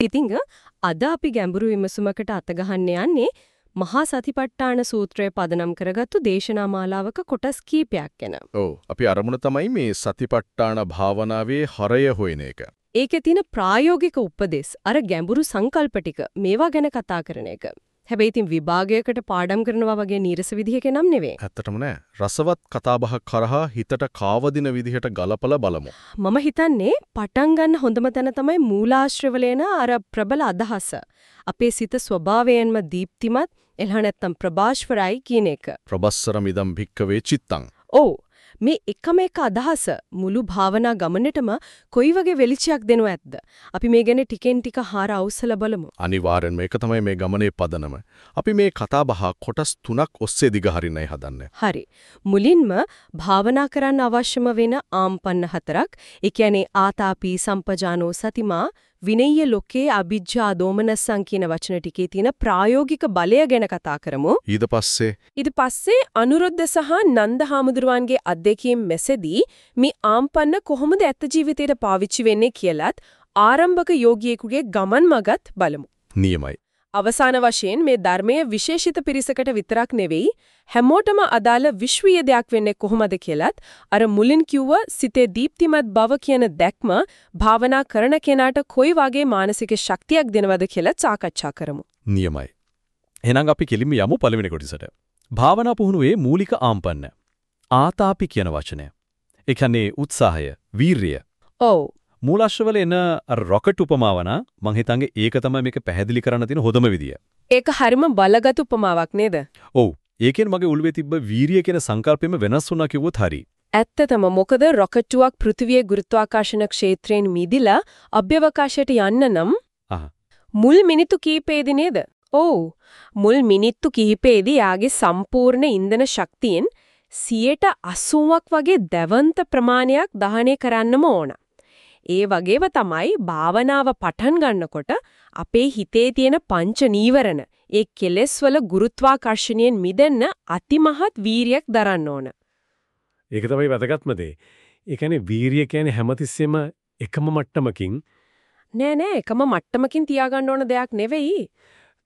ඉතින් අද අපි ගැඹුරු විමසුමකට අතගහන්න යන්නේ මහා සතිපට්ඨාන සූත්‍රය පදනම් කරගත්තු දේශනා මාලාවක කොටස් කීපයක් ගැන. ඔව් අපි අරමුණ තමයි මේ සතිපට්ඨාන භාවනාවේ හරය හොයන එක. ඒකේ තියෙන ප්‍රායෝගික උපදෙස් අර ගැඹුරු සංකල්ප මේවා ගැන කතා කරන එක. හැබැයි ඉතින් විභාගයකට පාඩම් කරනවා වගේ නීරස විදිහක නම් නෙවෙයි. ඇත්තටම නෑ. රසවත් කතාබහක් කරහා හිතට කාවදින විදිහට ගලපලා බලමු. මම හිතන්නේ පටන් ගන්න හොඳම තැන තමයි මූලාශ්‍රවලේන අර ප්‍රබල අදහස. අපේ සිත ස්වභාවයෙන්ම දීප්තිමත් එළහ නැත්තම් ප්‍රභාෂ්වරයි කියන එක. ප්‍රබස්සර මිදම් භික්කවේ චිත්තං. ඔව් මේ එකම එක අදහස මුළු භාවනා ගමනටම කොයි වගේ වෙලිචයක් දෙනව ඇද්ද? අපි මේ ගැන ටිකෙන් ටික හාර අවසල බලමු. අනිවාර්යෙන්ම ඒක තමයි මේ ගමනේ පදනම. අපි මේ කතාබහ කොටස් තුනක් ඔස්සේ දිගහරින්නයි හදන්නේ. හරි. මුලින්ම භාවනා කරන්න අවශ්‍යම වෙන ආම්පන්න හතරක්, ඒ කියන්නේ ආතාපි සම්පජානෝ සතිමා විනය්‍ය ලෝකේ අභිජ්ජා දෝමනස්සං කියන වචන ටිකේ තියෙන ප්‍රායෝගික බලය ගැන කතා කරමු. ඊට පස්සේ ඊට පස්සේ අනුරුද්ධ සහ නන්ද හාමුදුරුවන්ගේ අත්දැකීම් මෙසේදී මේ ආම්පන්න කොහොමද ඇත්ත ජීවිතයට පාවිච්චි වෙන්නේ කියලත් ආරම්භක යෝගියෙකුගේ ගමන් මගත් බලමු. නියමයි. අවසාන වශයෙන් මේ ධර්මයේ විශේෂිත පිරිසකට විතරක් නෙවෙයි හැමෝටම අදාළ විශ්වීය දෙයක් වෙන්නේ කොහොමද කියලත් අර මුලින් කිව්ව සිතේ දීප්තිමත් බව කියන දැක්ම භාවනා කරන කෙනාට කොයි වගේ මානසික ශක්තියක් දෙනවද කියලා සාකච්ඡා කරමු. නියමයි. එහෙනම් අපි කෙලින්ම යමු පළවෙනි කොටසට. භාවනා පුහුණුවේ මූලික ආම්පන්න. ආතාපි කියන වචනය. ඒ කියන්නේ උත්සාහය, වීරිය. ඔව්. මූලාශ්‍රවල එන රොකට් උපමාව නා මං හිතන්නේ ඒක තමයි මේක පැහැදිලි කරන්න තියෙන හොඳම විදිය. ඒක හරිම බලගත් උපමාවක් නේද? ඔව්. ඒකෙන් මගේ ඔළුවේ තිබ්බ වීරිය කියන සංකල්පෙම වෙනස් වුණා කිව්වොත් හරි. ඇත්තටම මොකද රොකට්ටුවක් පෘථිවියේ ගුරුත්වාකර්ෂණ ක්ෂේත්‍රයෙන් මිදිලා අභ්‍යවකාශයට යන්න නම් මුල් මිනිත්තු කීපෙදී නේද? ඔව්. මුල් මිනිත්තු කිහිපෙදී යාගේ සම්පූර්ණ ඉන්ධන ශක්තියෙන් 80ක් වගේ දැවන්ත ප්‍රමාණයක් දහනය කරන්නම ඕන. ඒ වගේම තමයි භාවනාව පටන් ගන්නකොට අපේ හිතේ තියෙන පංච නීවරණ ඒ කෙලෙස් වල ගුරුත්වාකර්ෂණයෙන් මිදෙන්න අතිමහත් වීරියක් දරන්න ඕන. ඒක තමයි වැදගත්ම දේ. ඒ කියන්නේ වීරිය කියන්නේ හැමතිස්සෙම එකම මට්ටමකින් නෑ නෑ එකම මට්ටමකින් තියාගන්න ඕන දෙයක් නෙවෙයි.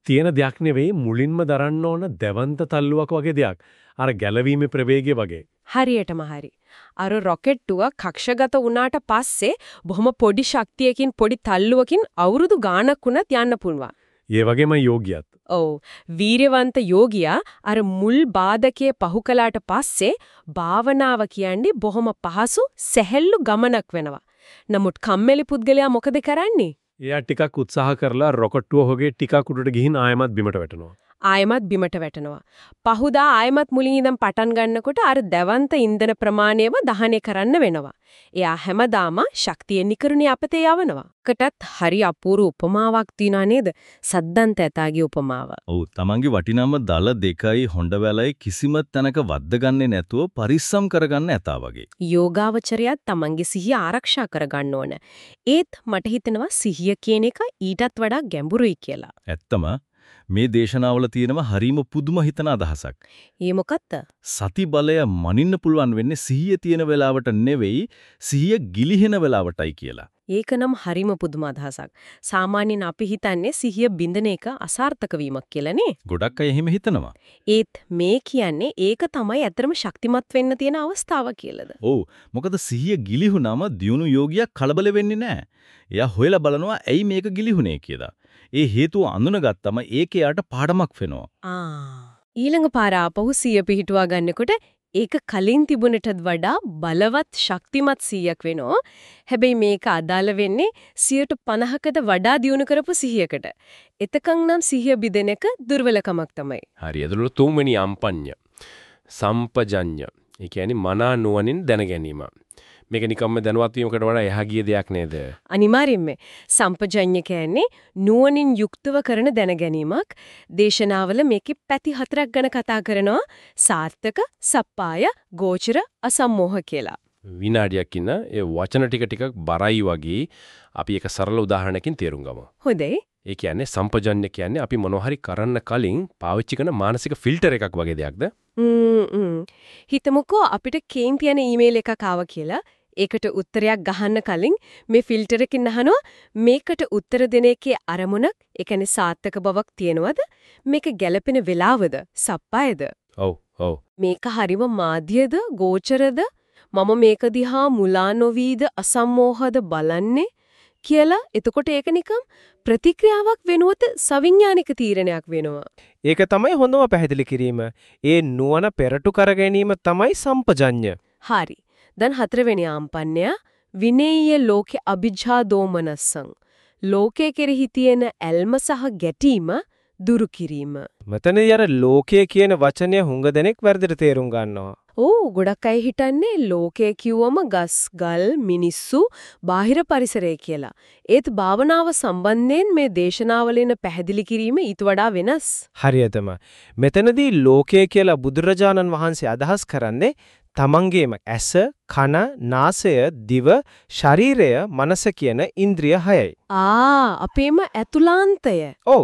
තියෙන දෙයක් නෙවෙයි මුලින්ම දරන්න ඕන දෙවන්ත තල්ලුවක් වගේ දෙයක්. අර ගැලවීමේ ප්‍රවේගය වගේ. හරියටම හරි. අර රොකට්ටුව කක්ෂගත වුණාට පස්සේ බොහොම පොඩි ශක්තියකින් පොඩි තල්ලුවකින් අවුරුදු ගාණක් වුණත් යන්න පුළුවන්. ඒ වගේම යෝගියත්. ඔව්. වීරවන්ත යෝගියා අර මුල් බාධකයේ පහු කළාට පස්සේ භාවනාව කියන්නේ බොහොම පහසු සැහැල්ලු ගමනක් වෙනවා. නමුත් කම්මැලි පුද්ගලයා මොකද කරන්නේ? එයා ටිකක් උත්සාහ කරලා රොකට්ටුව හොගේ ටිකක් උඩට ගිහින් ආයමත් බිමට වැටෙනවා. ආයමත් බිමට වැටෙනවා. පහුදා ආයමත් මුලින් ඉඳන් පටන් ගන්නකොට අර දැවන්ත ඉන්ධන ප්‍රමාණයව දහනය කරන්න වෙනවා. එයා හැමදාම ශක්තිය නිකරුණේ අපතේ යවනවා. කටත් හරි අපූර්ව උපමාවක් තියනා නේද? සද්දන්ත ඇතාගේ උපමාව. ඔව් තමන්ගේ වටිනාම දල දෙකයි හොඬ වැලයි කිසිම තැනක වද්දගන්නේ නැතුව පරිස්සම් කරගන්න ඇතා වගේ. යෝගාවචරයත් තමන්ගේ සිහිය ආරක්ෂා කරගන්න ඕන. ඒත් මට හිතෙනවා සිහිය කියන එක ඊටත් වඩා ගැඹුරුයි කියලා. ඇත්තම මේ දේශනාවල තියෙනවා හරීම පුදුම හිතන අදහසක්. ඒ මොකක්ද? සති බලය මනින්න පුළුවන් වෙන්නේ සිහිය තියෙන වෙලාවට නෙවෙයි සිහිය ගිලිහෙන වෙලාවටයි කියලා. ඒකනම් හරිම පුදුම අදහසක්. සාමාන්‍යයෙන් අපි හිතන්නේ සිහිය බින්දන එක අසාර්ථක වීමක් කියලානේ. ගොඩක් අය එහෙම හිතනවා. ඒත් මේ කියන්නේ ඒක තමයි ඇත්තම ශක්තිමත් වෙන්න තියෙන අවස්ථාව කියලාද? ඔව්. මොකද සිහිය ගිලිහුනම දියුණු යෝගියා කලබල වෙන්නේ නැහැ. එයා හොයලා බලනවා ඇයි මේක ගිලිහුනේ කියලා. ඒ හේතුව අඳුනගත්තම ඒක යාට පාඩමක් වෙනවා. ආ ඊළඟ පාර ආපහු සිය පිහිටුවා ගන්නකොට ඒක කලින් තිබුණටත් වඩා බලවත් ශක්තිමත් 100ක් වෙනවා. හැබැයි මේක අදාළ වෙන්නේ 50කට වඩා දියුණු කරපු සිහියකට. එතකන් නම් සිහිය බිදෙන එක දුර්වලකමක් තමයි. හරි. එතකොට තුන්වෙනි අම්පඤ්ඤ. සම්පජඤ්ඤ. ඒ කියන්නේ මනා නුවණින් දැන ගැනීම. මේක නිකම්ම දැනුවත් වීමකට වඩා එහා ගිය දෙයක් නේද? අනිවාර්යෙන්ම සම්පජඤ්ඤ කියන්නේ නුවණින් යුක්තව කරන දැනගැනීමක්. දේශනාවල මේකේ පැති හතරක් ගැන කතා කරනවා. සාර්ථක, සප්පාය, ගෝචර, අසම්මෝහ කියලා. විනාඩියක් ඉන්න ඒ වචන ටික ටිකක් බරයි වගේ අපි එක සරල උදාහරණයකින් තේරුම් ගමු. හොඳයි. ඒ කියන්නේ සම්පජඤ්ඤ කියන්නේ අපි මොනවා හරි කරන්න කලින් පාවිච්චි කරන මානසික ෆිල්ටර් එකක් වගේ දෙයක්ද? හිතමුකෝ අපිට කේන් තියන ඊමේල් එකක් ආවා කියලා ඒකට උත්තරයක් ගහන්න කලින් මේ ෆිල්ටර් එකකින් අහනවා මේකට උත්තර දෙන එකේ අරමුණක් ඒ කියන්නේ සාර්ථක බවක් තියනවද? මේක ගැළපෙන වෙලාවද? සප්පායද? ඔව් ඔව්. මේක හරිම මාධ්‍යද? ගෝචරද? මම මේක දිහා මුලා නොවීද? අසම්මෝහද බලන්නේ? කියලා එතකොට ඒක නිකම් ප්‍රතික්‍රියාවක් වෙනුවත සවිඥානික තීරණයක් වෙනවා. ඒක තමයි හොඳම පැහැදිලි කිරීම. ඒ නුවණ පෙරටු කර ගැනීම තමයි සම්පජඤ්ඤ. හරි දැන් හතරවෙනි ආම්පන්නය විනේය ලෝකේ අභිජ්ජා දෝමනස්සං ලෝකයේ කෙරෙහි තියෙන ඇල්ම සහ ගැටීම දුරු කිරීම මෙතනදී අර ලෝකය කියන වචනය හුඟ දෙනෙක් වැරදිට තේරුම් ගන්නවා. ඕ ගොඩක් අය හිතන්නේ ලෝකය කිව්වම ගස් ගල් මිනිස්සු බාහිර පරිසරය කියලා. ඒත් භාවනාව සම්බන්ධයෙන් මේ දේශනාවලින පැහැදිලි කිරීම ඊට වඩා වෙනස්. හරියටම. මෙතනදී ලෝකය කියලා බුදුරජාණන් වහන්සේ අදහස් කරන්නේ තමන්ගේම ඇස, කන, නාසය, දිව, ශරීරය, මනස කියන ඉන්ද්‍රිය හයයි. ආ අපේම ඇතුලාන්තය. ඔව්.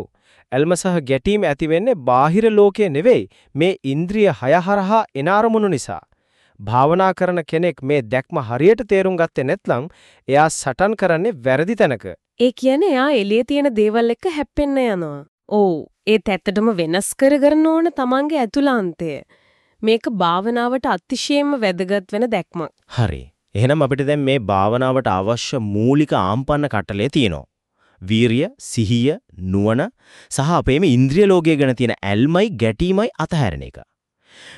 ඇල්ම සහ ගැටීම ඇති වෙන්නේ බාහිර ලෝකයේ නෙවෙයි මේ ඉන්ද්‍රිය හය හරහා එන අරමුණු නිසා. භාවනා කරන කෙනෙක් මේ දැක්ම හරියට තේරුම් ගත්තේ නැත්නම් එයා සටන් කරන්නේ වැරදි තැනක. ඒ කියන්නේ එයා එළියේ තියෙන දේවල් එක්ක හැප්පෙන්න යනවා. ඔව් ඒත් ඇත්තටම වෙනස් කරගන්න ඕන තමන්ගේ ඇතුලාන්තය. මේක භාවනාවට අතිශයින්ම වැදගත් වෙන දැක්මක්. හරි. එහෙනම් අපිට දැන් මේ භාවනාවට අවශ්‍ය මූලික ආම්පන්න කටලේ තියෙනවා. වීරිය, සිහිය, නුවණ සහ අපේම ඉන්ද්‍රිය ලෝකයේ ගැන තියෙන ඇල්මයි ගැටීමයි අතහැරෙන එක.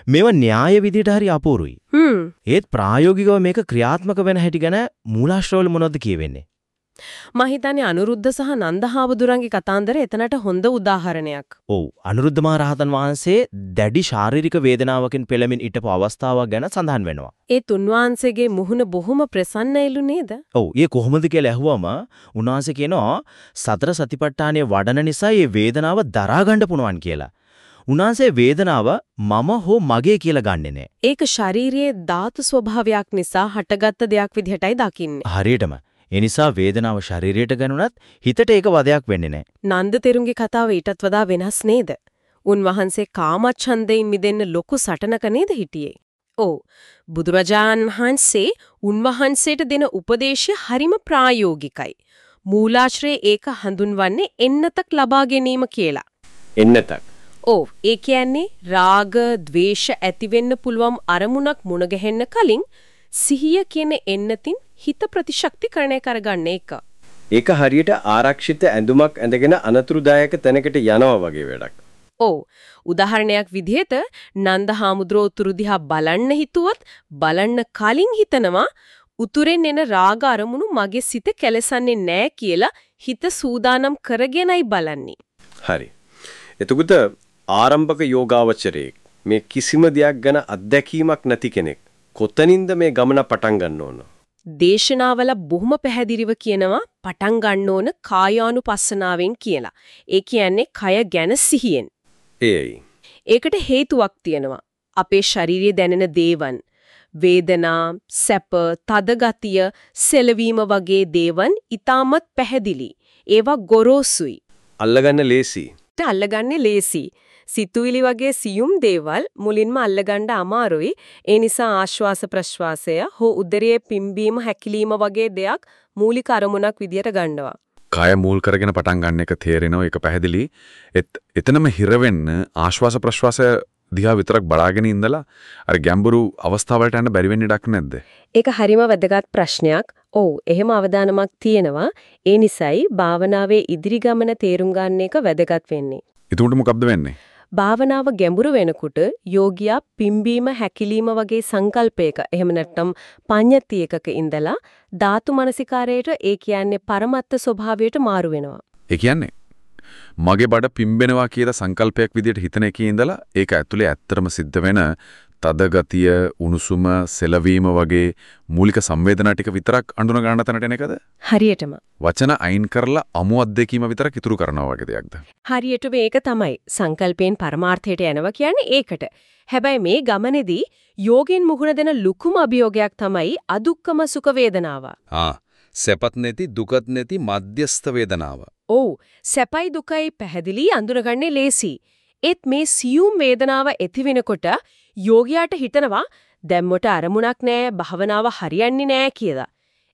මේවා න්‍යාය විදියට හරි අපූරුයි. හ්ම් ඒත් ප්‍රායෝගිකව මේක ක්‍රියාත්මක වෙන හැටි ගැන මූලාශ්‍රවල මොනවද කියවෙන්නේ? මම හිතන්නේ අනුරුද්ධ සහ නන්දහාමුදුරන්ගේ කතාන්දර එතනට හොඳ උදාහරණයක්. ඔව් අනුරුද්ධ මහ රහතන් වහන්සේ දැඩි ශාරීරික වේදනාවකින් පෙළමින් හිටපු අවස්ථාවක් ගැන සඳහන් වෙනවා. ඒ තුන්වහන්සේගේ මුහුණ බොහොම ප්‍රසන්නයිලු නේද? ඔව් ඒ කොහොමද කියලා ඇහුවම උන්වහන්සේ කියනවා සතර සතිපට්ඨානයේ වඩන නිසා මේ වේදනාව දරා ගන්න පුණුවන් කියලා. උන්වහන්සේ වේදනාව මම හෝ මගේ කියලා ගන්නෙ නෑ. ඒක ශාරීරියේ ධාතු ස්වභාවයක් නිසා හටගත්ත දෙයක් විදිහටයි දකින්නේ. හරියටම. ඒ නිසා වේදනාව ශරීරයට ගනුණත් හිතට ඒක වදයක් වෙන්නේ නෑ. නන්ද තෙරුන්ගේ කතාව ඊටත් වඩා වෙනස් නේද? උන්වහන්සේ කාමච්ඡන්දයෙන් මිදෙන්න ලොකු සටනක නේද හිටියේ? ඔව්. බුදුරජාණන් වහන්සේ උන්වහන්සේට දෙන උපදේශය හරිම ප්‍රායෝගිකයි. මූලාශ්‍රයේ ඒක හඳුන්වන්නේ එන්නතක් ලබා ගැනීම කියලා. එන්නතක් ඔව් ඒ කියන්නේ රාග, ద్వේෂ ඇති වෙන්න පුළුවන් අරමුණක් මුණ ගැහෙන්න කලින් සිහිය කියන එන්නතින් හිත ප්‍රතිශක්තිකරණය කරගන්න එක. ඒක හරියට ආරක්ෂිත ඇඳුමක් ඇඳගෙන අනතුරුදායක තැනකට යනවා වගේ වැඩක්. ඔව් උදාහරණයක් විදිහට නන්ද හාමුදුරුවෝ උතුරු දිහා බලන්න හිතුවොත් බලන්න කලින් හිතනවා උතුරෙන් එන රාග අරමුණු මගේ සිත කැලසන්නේ නැහැ කියලා හිත සූදානම් කරගෙනයි බලන්නේ. හරි. එතකොට ආරම්භක යෝගාවචරයේ මේ කිසිම දෙයක් ගැන අත්දැකීමක් නැති කෙනෙක් කොතනින්ද මේ ගමන පටන් ගන්න ඕන? දේශනාවල බොහොම පැහැදිලිව කියනවා පටන් ගන්න ඕන කායානුපස්සනාවෙන් කියලා. ඒ කියන්නේ කය ගැන සිහියෙන්. ඒයි. ඒකට හේතුවක් තියෙනවා. අපේ ශරීරයේ දැනෙන දේවන් වේදනා, සැප, තද ගතිය, සෙලවීම වගේ දේවන් ඊටමත් පැහැදිලි. ඒවා ගොරෝසුයි. අල්ලගන්න ලේසි. අල්ලගන්නේ ලේසි. සිතුවිලි වගේ සියුම් දේවල් මුලින්ම අල්ලගන්න අමාරුයි. ඒ නිසා ආශ්වාස ප්‍රශ්වාසය හෝ උදරයේ පිම්බීම හැකිලිම වගේ දෙයක් මූලික අරමුණක් විදියට ගන්නවා. කය මූල් කරගෙන පටන් ගන්න එක තේරෙනවා ඒක පැහැදිලි. එත් එතනම හිර ආශ්වාස ප්‍රශ්වාසය දිහා විතරක් බලාගෙන ඉඳලා අර ගැඹුරු අවස්ථාවලට යන්න බැරි වෙන්න ඉඩක් නැද්ද? ඒක හරිම වැදගත් ප්‍රශ්නයක්. ඔව් එහෙම අවධානමක් තියෙනවා. ඒ නිසායි භාවනාවේ ඉදිරි ගමන තේරුම් ගන්න එක වැදගත් වෙන්නේ. එතකොට මොකක්ද වෙන්නේ? භාවනාව ගැඹුරු වෙනකොට යෝගියා පිම්බීම හැකිලිම වගේ සංකල්පයක එහෙම නැත්නම් පඤ්ඤති එකක ඉඳලා ධාතු මනසිකාරයට ඒ කියන්නේ පරමත්ත ස්වභාවයට මාරු වෙනවා. ඒ කියන්නේ මගේ බඩ පිම්බෙනවා කියලා සංකල්පයක් විදිහට හිතන එකේ ඉඳලා ඒක ඇතුලේ ඇත්තටම සිද්ධ වෙන තද ගතිය, උණුසුම, සෙලවීම වගේ මූලික සංවේදනා ටික විතරක් අඳුන ගන්න තැනට එන එකද? හරියටම. වචන අයින් කරලා අමු අත්දැකීම විතරක් ඉතුරු කරනවා වගේ දෙයක්ද? හරියට මේක තමයි සංකල්පයෙන් පරමාර්ථයට යනවා කියන්නේ ඒකට. හැබැයි මේ ගමනේදී යෝගෙන් මුහුණ දෙන ලුකුම අභියෝගයක් තමයි අදුක්කම සුඛ වේදනාව. ආ සැපත් නැති දුකත් නැති මධ්‍යස්ත වේදනාව. ඔව් සැපයි දුකයි පැහැදිලි අඳුරගන්නේ ලේසි. ඒත් මේ සියුම් වේදනාව ඇති වෙනකොට යෝගියාට හිතනවා දැම්මොට අරමුණක් නෑ භවනාව හරියන්නේ නෑ කියලා.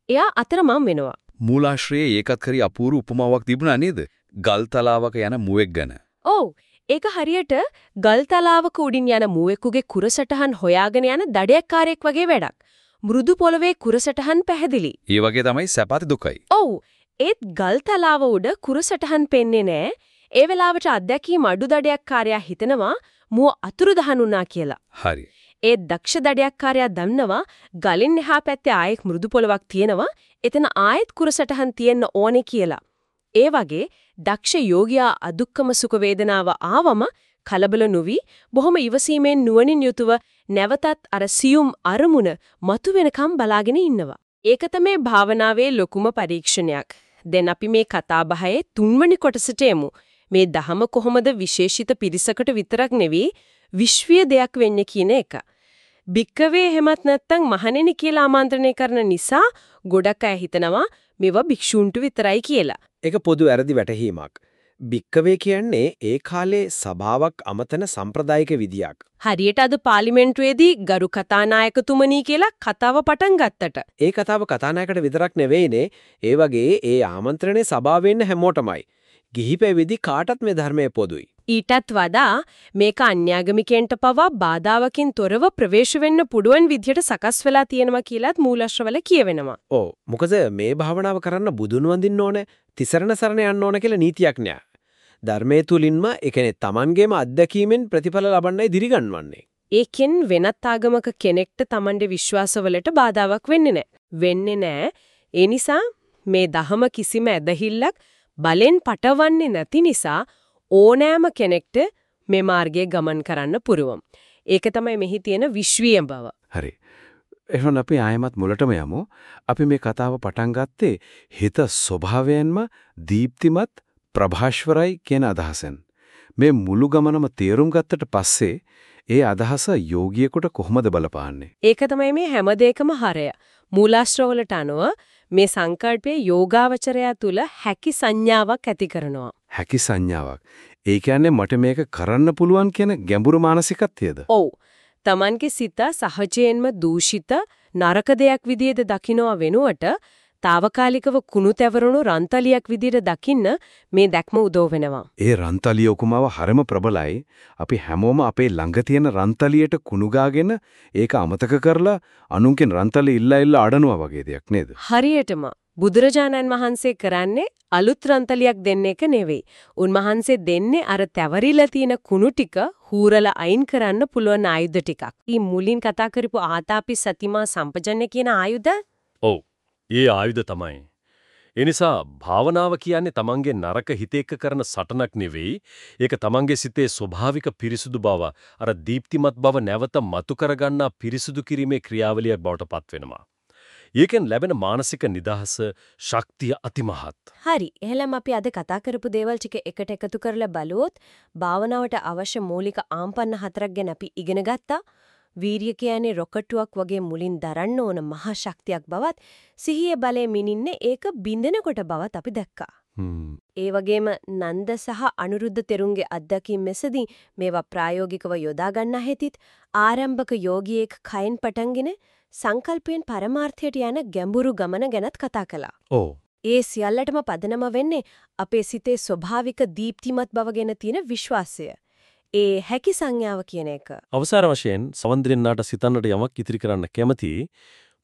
එයා අතරමං වෙනවා. මූලාශ්‍රයේ ඒකත් කරි අපූර්ව උපමාවක් තිබුණා නේද? ගල් තලාවක යන මුවෙක් ගැන. ඔව් ඒක හරියට ගල් තලාවක උඩින් යන මුවෙකුගේ කුරසටහන් හොයාගෙන යන දඩයක්කාරයෙක් වගේ වැඩක්. මෘදු පොළවේ කුරසටහන් පැහැදිලි. ඒ වගේ තමයි සැපත් දුකයි. ඔව් ඒත් ගල් තලාව උඩ කුරසටහන් පෙන්නේ නෑ. ඒ වෙලාවට අත්දැකීම් අඩු දඩයක්කාරයා හිතනවා මුව අතුරුදහන් වුණා කියලා. හරි. ඒ දක්ෂ දඩයක්කාරයා දන්නවා ගලින් එහා පැත්තේ ආයෙත් මෘදු පොළවක් තියෙනවා. එතන ආයෙත් කුරසටහන් තියෙන්න ඕනේ කියලා. ඒ වගේ දක්ෂ යෝගියා අදුක්කම සුඛ වේදනාව ආවම කලබල නොවි බොහොම ඉවසීමෙන් නුවණින් යුතුව නැවතත් අර සියුම් අරමුණ මතු වෙනකම් බලාගෙන ඉන්නවා. ඒක තමයි භාවනාවේ ලොකුම පරීක්ෂණයක්. දැන් අපි මේ කතා බහේ තුන්වෙනි කොටසට එමු. මේ දහම කොහොමද විශේෂිත පිරිසකට විතරක් නෙවෙයි විශ්වීය දෙයක් වෙන්නේ කියන එක. භික්කවේ හැමත් නැත්තම් මහණෙනි කියලා ආමන්ත්‍රණය කරන නිසා ගොඩක් අය හිතනවා මේවා භික්ෂූන්ට විතරයි කියලා. ඒක පොදු වැරදි වැටහීමක්. භික්කවේ කියන්නේ ඒ කාලේ සභාවක් අමතන සම්ප්‍රදායික විදියක්. හරියට අද පාර්ලිමේන්තුවේදී ගරු කතානායකතුමනි කියලා කතාව පටන් ගත්තට. ඒ කතාව කතානායකට විතරක් නෙවෙයිනේ. ඒ වගේ ඒ ආමන්ත්‍රණය සභාවෙන්න හැමෝටමයි. ගිහි පැවිදි කාටත් මේ ධර්මයේ පොදුයි. ඊටත් වඩා මේක අන්‍යාගමිකයන්ට පවා බාධාවකින් තොරව ප්‍රවේශ වෙන්න පුඩුවන් විදියට සකස් වෙලා තියෙනවා කියලාත් මූලාශ්‍රවල කියවෙනවා. ඔව්. මොකද මේ භාවනාව කරන්න බුදුන් වඳින්න ඕනේ, තිසරණ සරණ යන්න ඕන කියලා නීතියක් නෑ. ධර්මයේ තුලින්ම ඒ කියන්නේ Tamanගේම අත්දැකීමෙන් ප්‍රතිඵල ලබන්නයි දිරිගන්වන්නේ. ඒකෙන් වෙනත් ආගමක කෙනෙක්ට Tamande විශ්වාසවලට බාධාවක් වෙන්නේ නැහැ. වෙන්නේ නැහැ. ඒ නිසා මේ දහම කිසිම ඇදහිල්ලක් බලෙන් පටවන්නේ නැති නිසා ඕනෑම කෙනෙක්ට මේ මාර්ගයේ ගමන් කරන්න පුරුවම්. ඒක තමයි මෙහි තියෙන විශ්වීය බව. හරි. එහෙනම් අපි ආයමත් මුලටම යමු. අපි මේ කතාව පටන් ගත්තේ හිත ස්වභාවයෙන්ම දීප්තිමත් ප්‍රභාෂ්වරයි කියන අදහසෙන්. මේ මුළු ගමනම තේරුම් ගත්තට පස්සේ ඒ අදහස යෝගියෙකුට කොහොමද බලපාන්නේ? ඒක තමයි මේ හැම දෙයකම හරය. මූලාශ්‍රවලට අනුව මේ සංකල්පයේ යෝගාවචරය තුල හැකි සංඥාවක් ඇති කරනවා. හැකි සංඥාවක්. ඒ කියන්නේ මට මේක කරන්න පුළුවන් කියන ගැඹුරු මානසිකත්වයද? ඔව්. Tamanගේ සිත සහජයෙන්ම දූෂිත නරක දෙයක් විදිහට දකිනවා වෙනුවට తాවකාලිකව කුණු තැවරුණු රන්තලියක් විදිහට දකින්න මේ දැක්ම උදව් වෙනවා. ඒ රන්තලිය උකුමාව හරිම ප්‍රබලයි. අපි හැමෝම අපේ ළඟ තියෙන රන්තලියට කුණු ගාගෙන ඒක අමතක කරලා අනුන්ගෙන් රන්තලිය ඉල්ලා ඉල්ලා අඩනවා වගේ දෙයක් නේද? හරියටම බුදුරජාණන් වහන්සේ කරන්නේ අලුත් රන්තලියක් දෙන්න එක නෙවෙයි. උන්වහන්සේ දෙන්නේ අර තැවරිලා තියෙන කුණු ටික හූරලා අයින් කරන්න පුළුවන් ආයුධ ටිකක්. ඊ මුලින් කතා කරපු ආතාපි සතිමා සම්පජන්‍ය කියන ආයුධ ඔව්. ඒ ආයුධ තමයි. ඒ නිසා භාවනාව කියන්නේ තමන්ගේ නරක හිත එක්ක කරන සටනක් නෙවෙයි. ඒක තමන්ගේ සිතේ ස්වභාවික පිරිසුදු බව, අර දීප්තිමත් බව නැවත මතු කරගන්නා පිරිසුදු කිරීමේ ක්‍රියාවලියක් බවට පත් වෙනවා. ඒකෙන් ලැබෙන මානසික නිදහස, ශක්තිය අතිමහත්. හරි. එහෙනම් අපි අද කතා කරපු දේවල් ටික එකට එකතු කරලා බලුවොත් භාවනාවට අවශ්‍ය මූලික ආම්පන්න හතරක් ගැන අපි ඉගෙන ගත්තා. වීරිය කියන්නේ රොකට්ටුවක් වගේ මුලින් දරන්න ඕන මහා ශක්තියක් බවත් සිහිය බලය මිනින්නේ ඒක බින්දෙනකොට බවත් අපි දැක්කා. ඒ වගේම නන්ද සහ අනුරුද්ධ තෙරුන්ගේ අත්දැකීම් මෙසදී මේවා ප්‍රායෝගිකව යොදා ගන්න හැටිත් ආරම්භක යෝගියෙක් කයින් පටන්ගෙන සංකල්පයෙන් පරමාර්ථයට යන ගැඹුරු ගමන ගැනත් කතා කළා. ඔව්. ඒ සියල්ලටම පදනම වෙන්නේ අපේ සිතේ ස්වභාවික දීප්තිමත් බව ගැන තියෙන විශ්වාසය. ඒ හැකි සංඥාව කියන එක. අවසාන වශයෙන් සවන්දිරන්නාට සිතන්නට යමක් ඉතිරි කරන්න කැමති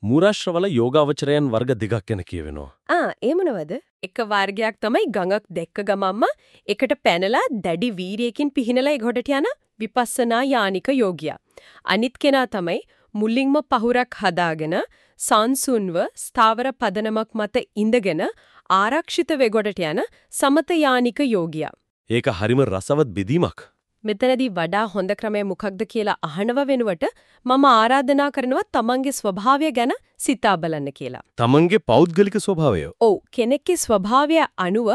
මූරාශ්‍රවල යෝගාවචරයන් වර්ග දෙකක් ගැන කියවෙනවා. ආ ඒ මොනවද? එක වර්ගයක් තමයි ගඟක් දැක්ක ගමම්ම එකට පැනලා දැඩි වීරියකින් පිහිනලා එගොඩට යන විපස්සනා යානික යෝගියා. අනිත් කෙනා තමයි මුලින්ම පහුරක් හදාගෙන සංසුන්ව ස්ථාවර පදනමක් මත ඉඳගෙන ආරක්ෂිත වෙගොඩට යන සමත යානික යෝගියා. ඒක හරිම රසවත් බෙදීමක්. මෙතනදී වඩා හොඳ ක්‍රමය මොකක්ද කියලා අහනව වෙනුවට මම ආරාධනා කරනවා තමන්ගේ ස්වභාවය ගැන සිතා බලන්න කියලා. තමන්ගේ පෞද්ගලික ස්වභාවය. ඔව් කෙනෙක්ගේ ස්වභාවය අනුව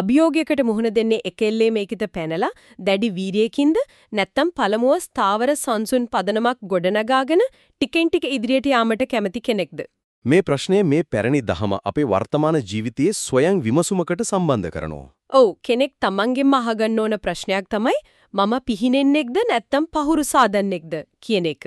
අභියෝගයකට මුහුණ දෙන්නේ එකෙල්ලේ මේකිට පැනලා දැඩි වීරියකින්ද නැත්නම් පළමුව ස්ථාවර සංසුන් පදනමක් ගොඩනගාගෙන ටිකෙන් ටික ඉදිරියට යාමට කැමති කෙනෙක්ද? මේ ප්‍රශ්නය මේ පැරණි දහම අපේ වර්තමාන ජීවිතයේ ස්වයං විමසුමකට සම්බන්ධ කරනවා. ඔව් කෙනෙක් තමන්ගෙන්ම අහගන්න ඕන ප්‍රශ්නයක් තමයි මම පිහිනෙන්නෙක්ද නැත්නම් පහුරු සාදන්නෙක්ද කියන එක.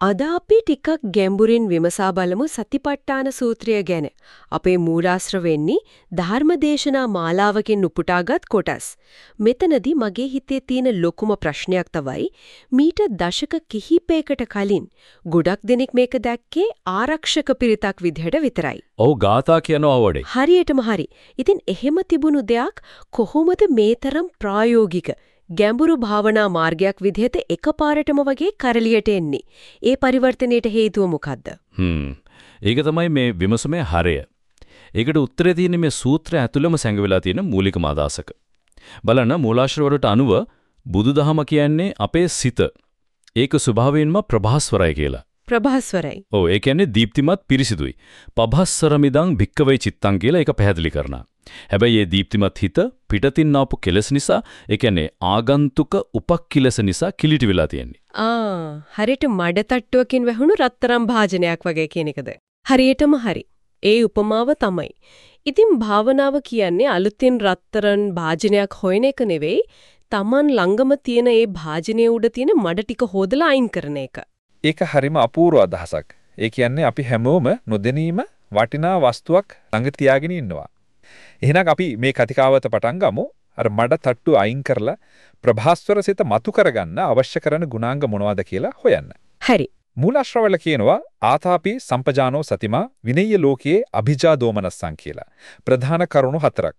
අද අපි ටිකක් ගැඹුරින් විමසා බලමු සතිපට්ඨාන සූත්‍රය ගැන. අපේ මූලාශ්‍ර වෙන්නේ ධර්මදේශනා මාලාවකින් උපුටාගත් කොටස්. මෙතනදී මගේ හිතේ තියෙන ලොකුම ප්‍රශ්නයක් තමයි මීට දශක කිහිපයකට කලින් ගොඩක් දෙනෙක් මේක දැක්කේ ආරක්ෂක පිරිතක් විදිහට විතරයි. ඔව් ගාථා කියනවා වඩේ. හරියටම හරි. ඉතින් එහෙම තිබුණු දෙයක් කොහොමද මේතරම් ප්‍රායෝගික ගැඹුරු භාවනා මාර්ගයක් විදිහට එකපාරටම වගේ කරලියට එන්නේ. ඒ පරිවර්තනයට හේතුව මොකද්ද? හ්ම්. ඒක තමයි මේ විමසුමේ හරය. ඒකට උත්තරේ තියෙන්නේ මේ සූත්‍රය ඇතුළෙම සැඟවිලා තියෙන මූලිකම අදහසක. බලන්න මූලාශ්‍රවලට අනුව බුදුදහම කියන්නේ අපේ සිත. ඒක ස්වභාවයෙන්ම ප්‍රභාස්වරයි කියලා. ප්‍රභාස්වරයි. ඔව් ඒ කියන්නේ දීප්තිමත් පිරිසිදුයි. පභස්සරමිදං භික්කවේ චිත්තං කියලා ඒක පැහැදිලි කරනවා. හැබැයි මේ දීප්තිමත් හිත පිටතින් ආපු කෙලස් නිසා, ඒ කියන්නේ ආගන්තුක උපක්කිලස නිසා කිලිටි වෙලා තියෙන්නේ. ආ හරියට මඩ තට්ටුවකින් වැහුණු රත්තරන් භාජනයක් වගේ කියන එකද? හරියටම හරි. ඒ උපමාව තමයි. ඉතින් භාවනාව කියන්නේ අලුතින් රත්තරන් භාජනයක් හොයන එක නෙවෙයි, Taman ළඟම තියෙන ඒ භාජනයේ උඩ තියෙන මඩ ටික හොදලා අයින් කරන එක. ඒක හරිම අපූර්ව අදහසක්. ඒ කියන්නේ අපි හැමෝම නොදැනීම වටිනා වස්තුවක් ළඟ තියාගෙන ඉන්නවා. එහෙනම් අපි මේ කතිකාවත පටන් ගමු. අර මඩ තට්ටු අයින් කරලා ප්‍රභාස්වර සිත මතු කරගන්න අවශ්‍ය කරන ගුණාංග මොනවද කියලා හොයන්න. හරි. මූලාශ්‍රවල කියනවා ආතාපි සම්පජානෝ සතිමා විනය්‍ය ලෝකයේ අභිජා දෝමනස්සං කියලා. ප්‍රධාන කරුණු හතරක්.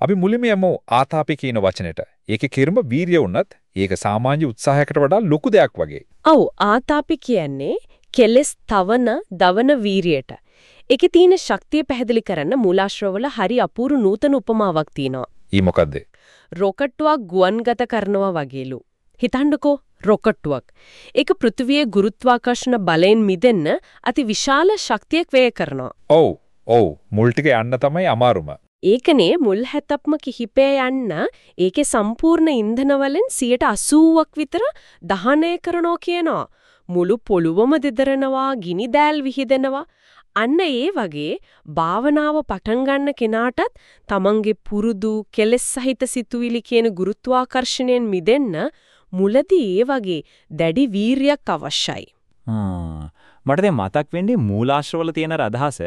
අපි මුලින්ම යමු ආතාපි කියන වචනෙට. ඒකේ කිරුම වීරිය වුණත් ඒක සාමාන්‍ය උත්සාහයකට වඩා ලොකු දෙයක් වගේ. ඔව් ආතාපි කියන්නේ කෙලස් තවන දවන වීරියට. ඒකේ තියෙන ශක්තිය පැහැදිලි කරන්න මූලාශ්‍රවල හරි අපූර්ව නූතන උපමාවක් තියෙනවා. ඊ මොකද්ද? රොකට්ටුවක් ගුවන්ගත කරනවා වගේලු. හිතන්නකෝ රොකට්ටුවක්. ඒක පෘථිවියේ ගුරුත්වාකර්ෂණ බලයෙන් මිදෙන්න අති විශාල ශක්තියක් වැය කරනවා. ඔව් ඔව් මුල් ටික යන්න තමයි අමාරුම. ඒකනේ මුල් හැතප්ම කිහිපය යන්න ඒකේ සම්පූර්ණ ඉන්ධන වලින් 80ක් විතර දහනය කරනවා කියනවා. මුළු පොළුවම දෙදරනවා, ගිනි දැල් විහිදෙනවා. අන්න ඒ වගේ භාවනාව පටන් ගන්න කෙනාටත් තමන්ගේ පුරුදු කෙලෙස් සහිත සිතුවිලි කියන ගුරුත්වාකර්ෂණයෙන් මිදෙන්න මුලදී ඒ වගේ දැඩි වීරියක් අවශ්‍යයි. මට දැන් මතක් වෙන්නේ මූලාශ්‍රවල තියෙන අදහස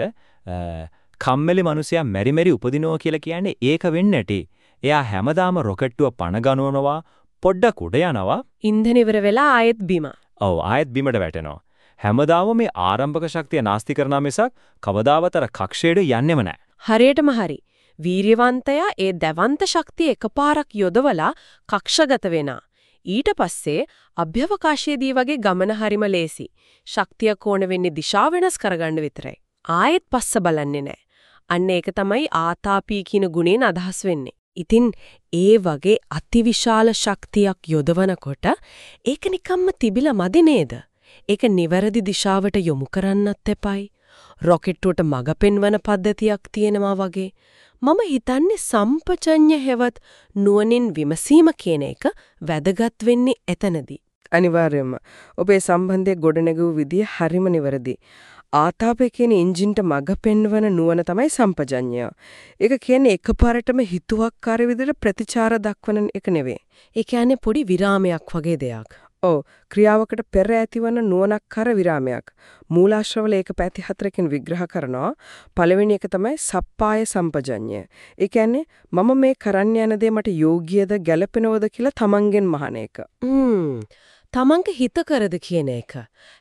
කම්මැලි මිනිසයා මෙරි මෙරි උපදිනවා කියලා කියන්නේ ඒක වෙන්නේ නැටි. එයා හැමදාම රොකට්ටුව පණ ගනවනවා පොඩ්ඩක් උඩ යනවා. ඉන්ධන ඉවර වෙලා ආයෙත් බිම. ඔව් ආයෙත් බිමට වැටෙනවා. හැමදාම මේ ආරම්භක ශක්තිය නාස්ති කරනා මිසක් කවදාවතර කක්ෂයට යන්නෙම නැහැ. හරියටම හරි. වීරියවන්තයා ඒ දැවන්ත ශක්තිය එකපාරක් යොදවලා කක්ෂගත වෙනා. ඊට පස්සේ අභ්‍යවකාශයේදී වගේ ගමන හරිම ලේසි. ශක්තිය කෝණ වෙන්නේ දිශාව වෙනස් කරගන්න විතරයි. ආයෙත් පස්ස බලන්නේ නැහැ. අන්න ඒක තමයි ආතාපී කියන ගුණයෙන් අදහස් වෙන්නේ. ඉතින් ඒ වගේ අතිවිශාල ශක්තියක් යොදවනකොට ඒක නිකම්ම තිබිලා මදි නේද? ඒක නිවැරදි දිශාවට යොමු කරන්නත් එපයි. රොකට්ටුවට මඟ පෙන්වන පද්ධතියක් තියෙනවා වගේ. මම හිතන්නේ සම්පචඤ්ඤ හෙවත් නුවණින් විමසීම කියන එක වැදගත් වෙන්නේ එතනදී. අනිවාර්යයෙන්ම ඔබේ සම්බන්ධය ගොඩනැගුව විදිය හරිම නිවැරදි. ආතාපේ කියන එන්ජින්ට මඟ පෙන්වන නුවණ තමයි සම්පජඤ්ඤය. ඒක කියන්නේ එකපාරටම හිතුවක්කාර විදිහට ප්‍රතිචාර දක්වන එක නෙවෙයි. ඒ කියන්නේ පොඩි විරාමයක් වගේ දෙයක්. ඔව් ක්‍රියාවකට පෙර ඇතිවන නුවණක්කර විරාමයක්. මූලාශ්‍රවල ඒක පැති හතරකින් විග්‍රහ කරනවා. පළවෙනි එක තමයි සප්පාය සම්පජඤ්ඤය. ඒ කියන්නේ මම මේ කරන්න යන දේ මට යෝග්‍යද ගැළපෙනවද කියලා තමන්ගෙන් මහන එක. තමන්ගේ හිත කරද කියන එක.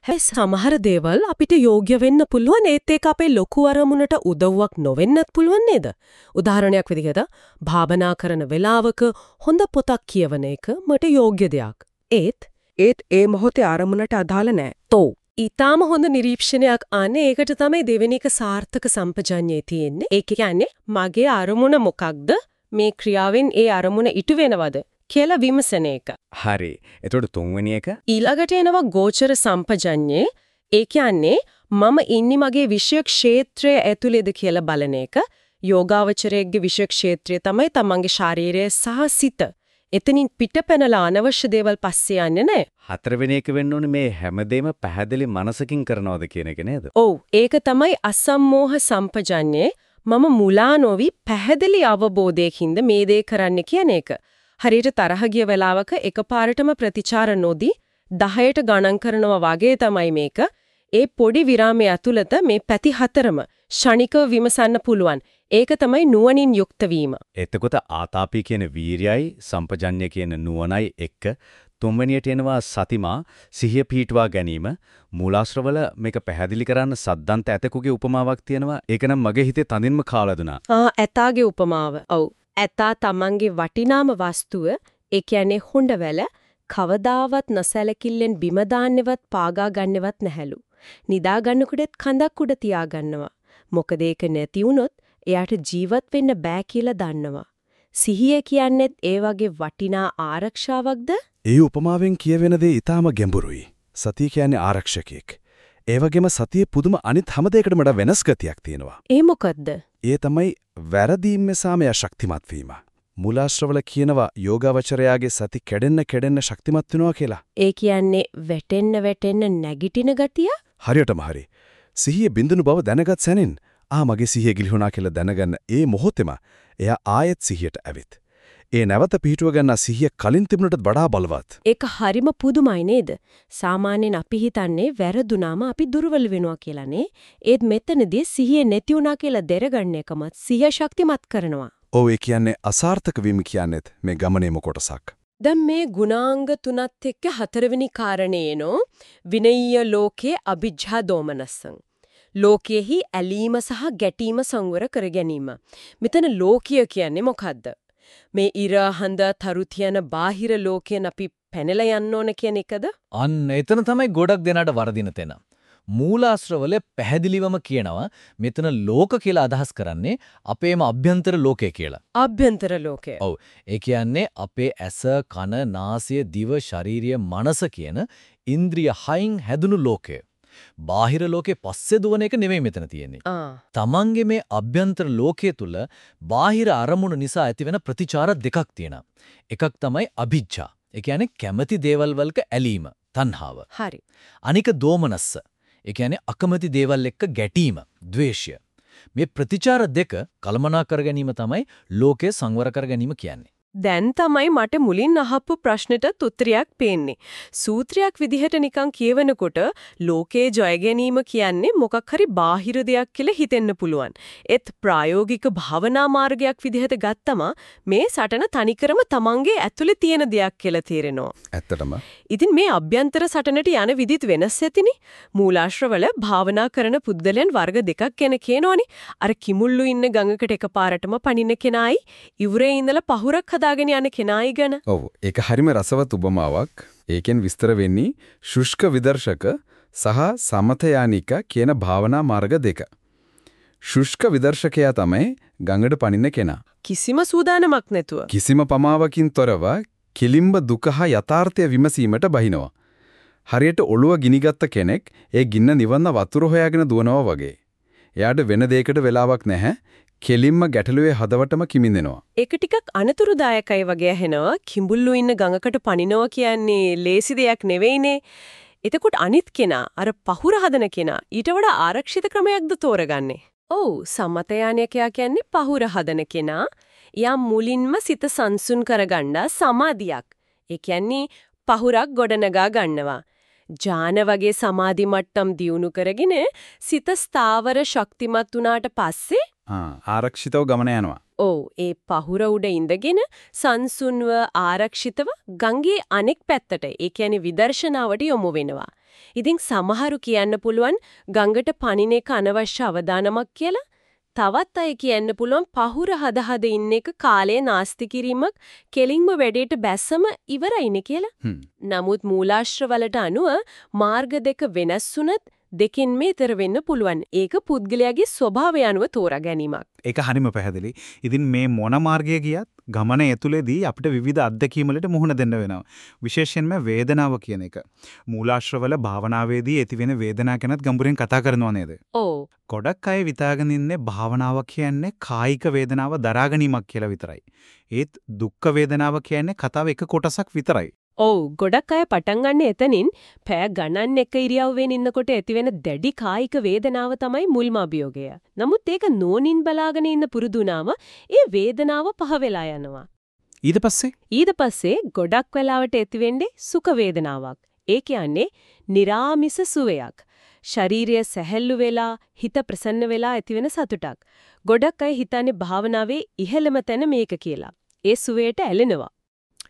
හැබැයි සමහර දේවල් අපිට යෝග්‍ය වෙන්න පුළුවන් ඒත් ඒක අපේ ලොකු අරමුණට උදව්වක් නොවෙන්නත් පුළුවන් නේද? උදාහරණයක් විදිහට භාවනා කරන වෙලාවක හොඳ පොතක් කියවන එක මට යෝග්‍ය දෙයක්. ඒත් ඒත් ඒ මොහොතේ ආරමුණට අදාළ නැහැ. තෝ ඊටාම හොඳ නිරීක්ෂණයක් ආන්නේ ඒකට තමයි දෙවෙනි එක සාර්ථක සම්පජඤ්ඤයේ තියෙන්නේ. ඒ කියන්නේ මගේ අරමුණ මොකක්ද? මේ ක්‍රියාවෙන් ඒ අරමුණ ඉටු වෙනවද? කියලා විමසන එක. හරි. එතකොට තුන්වෙනි එක ඊළඟට එනවා ගෝචර සම්පජඤ්ඤේ. ඒ කියන්නේ මම ඉන්නේ මගේ විෂය ක්ෂේත්‍රය ඇතුළේද කියලා බලන එක. යෝගාවචරයේ විෂය ක්ෂේත්‍රය තමයි තමන්ගේ ශාරීරය සහ සිත. එතනින් පිටපැනලා අනවශ්‍ය දේවල් පස්සේ යන්නේ නැහැ. හතරවෙනි එක වෙන්න ඕනේ මේ හැමදේම පැහැදිලි මනසකින් කරනවද කියන එක නේද? ඔව් ඒක තමයි අසම්මෝහ සම්පජඤ්ඤේ මම මුලා නොවි පැහැදිලි අවබෝධයකින්ද මේ දේ කරන්න කියන එක. හරියට තරහ ගිය වෙලාවක එකපාරටම ප්‍රතිචාර නොදී 10ට ගණන් කරනවා වගේ තමයි මේක. ඒ පොඩි විරාමයේ ඇතුළත මේ පැති හතරම ෂණිකව විමසන්න පුළුවන්. ඒක තමයි නුවණින් යුක්ත වීම. එතකොට ආතාපි කියන වීරයයි සම්පජඤ්ඤය කියන නුවණයි එක්ක තුන්වෙනියට එනවා සතිමා සිහිය පීටුවා ගැනීම මූලාශ්‍රවල මේක පැහැදිලි කරන්න සද්දන්ත ඇතෙකුගේ උපමාවක් තියෙනවා ඒක නම් මගේ හිතේ තදින්ම කාලා දුනා ආ ඇතාගේ උපමාව. ඔව්. ඇතා තමන්ගේ වටිනාම වස්තුව ඒ කියන්නේ හොඬවැල කවදාවත් නොසැලකිල්ලෙන් බිම දාන්නෙවත් පාගා ගන්නෙවත් නැහැලු. නිදා ගන්නකොටත් කඳක් උඩ තියා ගන්නවා. මොකද ඒක නැති වුණොත් එයාට ජීවත් වෙන්න බෑ කියලා දන්නවා. සිහිය කියන්නේත් ඒ වගේ වටිනා ආරක්ෂාවක්ද? ඒ උපමාවෙන් කියවෙන දේ ඊටාම ගැඹුරුයි සතිය කියන්නේ ආරක්ෂකයෙක් ඒ වගේම සතියේ පුදුම අනිත් හැම දෙයකටම වඩා වෙනස් ගතියක් තියෙනවා ඒ මොකද්ද? ඒ තමයි වැරදීම් සාමය ශක්තිමත් වීම. මුලාශ්‍රවල කියනවා යෝගාවචරයාගේ සති කැඩෙන්න කැඩෙන්න ශක්තිමත් වෙනවා කියලා. ඒ කියන්නේ වැටෙන්න වැටෙන්න නැගිටින ගතිය? හරියටම හරි. සිහිය බින්දුණු බව දැනගත් සැනින් ආ මගේ සිහිය ගිලිහුණා කියලා දැනගන්න ඒ මොහොතේම එයා ආයෙත් සිහියට ඇවිත් ඒ නැවත පිහිටුව ගන්න සිහිය කලින් තිබුණටත් වඩා බලවත් ඒක හරිම පුදුමයි නේද? සාමාන්‍යයෙන් අපි හිතන්නේ වැරදුනාම අපි දුර්වල වෙනවා කියලානේ. ඒත් මෙතනදී සිහිය නැති වුණා කියලා දෙරගන්න එකමත් සිහිය ශක්තිමත් කරනවා. ඔව් ඒ කියන්නේ අසාර්ථක වීම කියන්නේත් මේ ගමනේම කොටසක් දැන් මේ ගුණාංග තුනත් එක්ක හතරවෙනි කාරණේනෝ විනය්‍ය ලෝකේ අභිජ්ජා දෝමනස්සං. ලෝකයේහි ඇලීම සහ ගැටීම සංවර කර ගැනීම. මෙතන ලෝකීය කියන්නේ මොකද්ද? මේ ඉර හඳ තරු තියන බාහිර ලෝකයෙන් අපි පැනලා යන්න ඕන කියන එකද? අන්න එතන තමයි ගොඩක් දෙනාට වරදින තැන. මූලාශ්‍රවල පැහැදිලිවම කියනවා මෙතන ලෝක කියලා අදහස් කරන්නේ අපේම අභ්‍යන්තර ලෝකය කියලා. අභ්‍යන්තර ලෝකය. ඔව්. ඒ කියන්නේ අපේ ඇස, කන, නාසය, දිව, ශාරීරිය, මනස කියන ඉන්ද්‍රිය හයින් හැදුණු ලෝකය. බාහිර ලෝකේ පස්සේ දුවන එක නෙමෙයි මෙතන තියෙන්නේ. තමන්ගේ මේ අභ්‍යන්තර ලෝකයේ තුල බාහිර අරමුණු නිසා ඇතිවෙන ප්‍රතිචාර දෙකක් තියෙනවා. එකක් තමයි අභිජ්ජා. ඒ කියන්නේ කැමැති දේවල් වලක ඇලීම, තණ්හාව. හරි. අනික දෝමනස්ස. ඒ කියන්නේ අකමැති දේවල් එක්ක ගැටීම, ද්වේෂය. මේ ප්‍රතිචාර දෙක කලමනා කර ගැනීම තමයි ලෝකය සංවර කර ගැනීම කියන්නේ. දැන් තමයි මට මුලින් අහපු ප්‍රශ්නෙටත් උත්තරයක් පේන්නේ. සූත්‍රයක් විදිහට නිකන් කියවනකොට ලෝකේ ජය ගැනීම කියන්නේ මොකක් හරි බාහිර දෙයක් කියලා හිතෙන්න පුළුවන්. ඒත් ප්‍රායෝගික භාවනා මාර්ගයක් විදිහට ගත්තම මේ සටන තනිකරම තමන්ගේ ඇතුලේ තියෙන දෙයක් කියලා තේරෙනවා. ඇත්තටම ඉතින් මේ අභ්‍යන්තර සටනට යන විදිහත් වෙනස් ඇතිනේ. මූලාශ්‍රවල භාවනා කරන පුද්ගලයන් වර්ග දෙකක් ගැන කියනෝනේ. අර කිමුල්ලු ඉන්න ගඟකට එකපාරටම පනින්න කෙනායි ඉවුරේ ඉඳලා පහුරක් හදාගෙන යන කෙනායි ගැන. ඔව් ඒක හරිම රසවත් උපමාවක්. ඒකෙන් විස්තර වෙන්නේ ශුෂ්ක විදර්ශක සහ සමතයානික කියන භාවනා මාර්ග දෙක. ශුෂ්ක විදර්ශකයා තමයි ගඟට පනින්න කෙනා. කිසිම සූදානමක් නැතුව. කිසිම පමාවකින් තොරව කිලිම්බ දුක හා යථාර්ථය විමසීමට බහිනවා. හරියට ඔළුව ගිනිගත්ත කෙනෙක් ඒ ගින්න නිවන්න වතුර හොයාගෙන දුවනවා වගේ. එයාට වෙන දෙයකට වෙලාවක් නැහැ. කෙලින්ම ගැටලුවේ හදවතම කිමින්දෙනවා. ඒක ටිකක් අනතුරුදායකයි වගේ ඇහෙනවා. කිඹුල්ලු ඉන්න ගඟකට පනිනවා කියන්නේ ලේසි දෙයක් නෙවෙයිනේ. එතකොට අනිත් කෙනා අර පහුර හදන කෙනා ඊට වඩා ආරක්ෂිත ක්‍රමයක්ද තෝරගන්නේ. ඔව් සමතයානිකයා කියන්නේ පහුර හදන කෙනා. යම් මුලින්ම සිත සංසුන් කරගන්න සමාධියක්. ඒ කියන්නේ පහුරක් ගොඩනගා ගන්නවා. ජාන වගේ සමාධි මට්ටම් දියුණු කරගෙන සිත ස්ථාවර ශක්තිමත් වුණාට පස්සේ ආරක්ෂිතව ගමන යනවා. ඔව් ඒ පහුර උඩ ඉඳගෙන සංසුන්ව ආරක්ෂිතව ගංගේ අනෙක් පැත්තට ඒ කියන්නේ විදර්ශනාවට යොමු වෙනවා. ඉතින් සමහරු කියන්න පුළුවන් ගඟට පනින එක අනවශ්‍ය අවදානමක් කියලා. තවත් අය කියන්න පුළුවන් පහුර හද හද ඉන්න එක කාලේ නාස්ති කිරීමක් කෙලින්ම වැඩේට බැස්සම ඉවරයිනේ කියලා. නමුත් මූලාශ්‍රවලට අනුව මාර්ග දෙක වෙනස් වුණත් දෙකින් මේතර වෙන්න පුළුවන්. ඒක පුද්ගලයාගේ ස්වභාවය අනුව තෝරා ගැනීමක්. ඒක හරිම පැහැදිලි. ඉතින් මේ මොන මාර්ගය ගියත් ගමන ඇතුලේදී අපිට විවිධ අත්දැකීම් වලට මුහුණ දෙන්න වෙනවා. විශේෂයෙන්ම වේදනාව කියන එක. මූලාශ්‍රවල භාවනාවේදී ඇතිවෙන වේදනාව ගැනත් ගඹුරින් කතා කරනවා නේද? ඔව්. ගොඩක් අය විතාගෙන ඉන්නේ භාවනාව කියන්නේ කායික වේදනාව දරා ගැනීමක් කියලා විතරයි. ඒත් දුක්ඛ වේදනාව කියන්නේ කතාව එක කොටසක් විතරයි. ඔව් ගොඩක් අය පටන් ගන්න එතනින් පෑ ගණන් එක ඉරියව්වෙන් ඉන්නකොට ඇතිවෙන දැඩි කායික වේදනාව තමයි මුල්ම අභියෝගය. නමුත් ඒක නෝනින් බලාගෙන ඉන්න පුරුදුනාම ඒ වේදනාව පහ වෙලා යනවා. ඊට පස්සේ ඊට පස්සේ ගොඩක් වෙලාවට ඇතිවෙන්නේ සුඛ වේදනාවක්. ඒ කියන්නේ निराமிස සුවයක්. ශාරීරිය සැහැල්ලු වෙලා හිත ප්‍රසන්න වෙලා ඇතිවෙන සතුටක්. ගොඩක් අය හිතන්නේ භාවනාවේ ඉහළම තැන මේක කියලා. ඒ සුවයට ඇලෙනවා.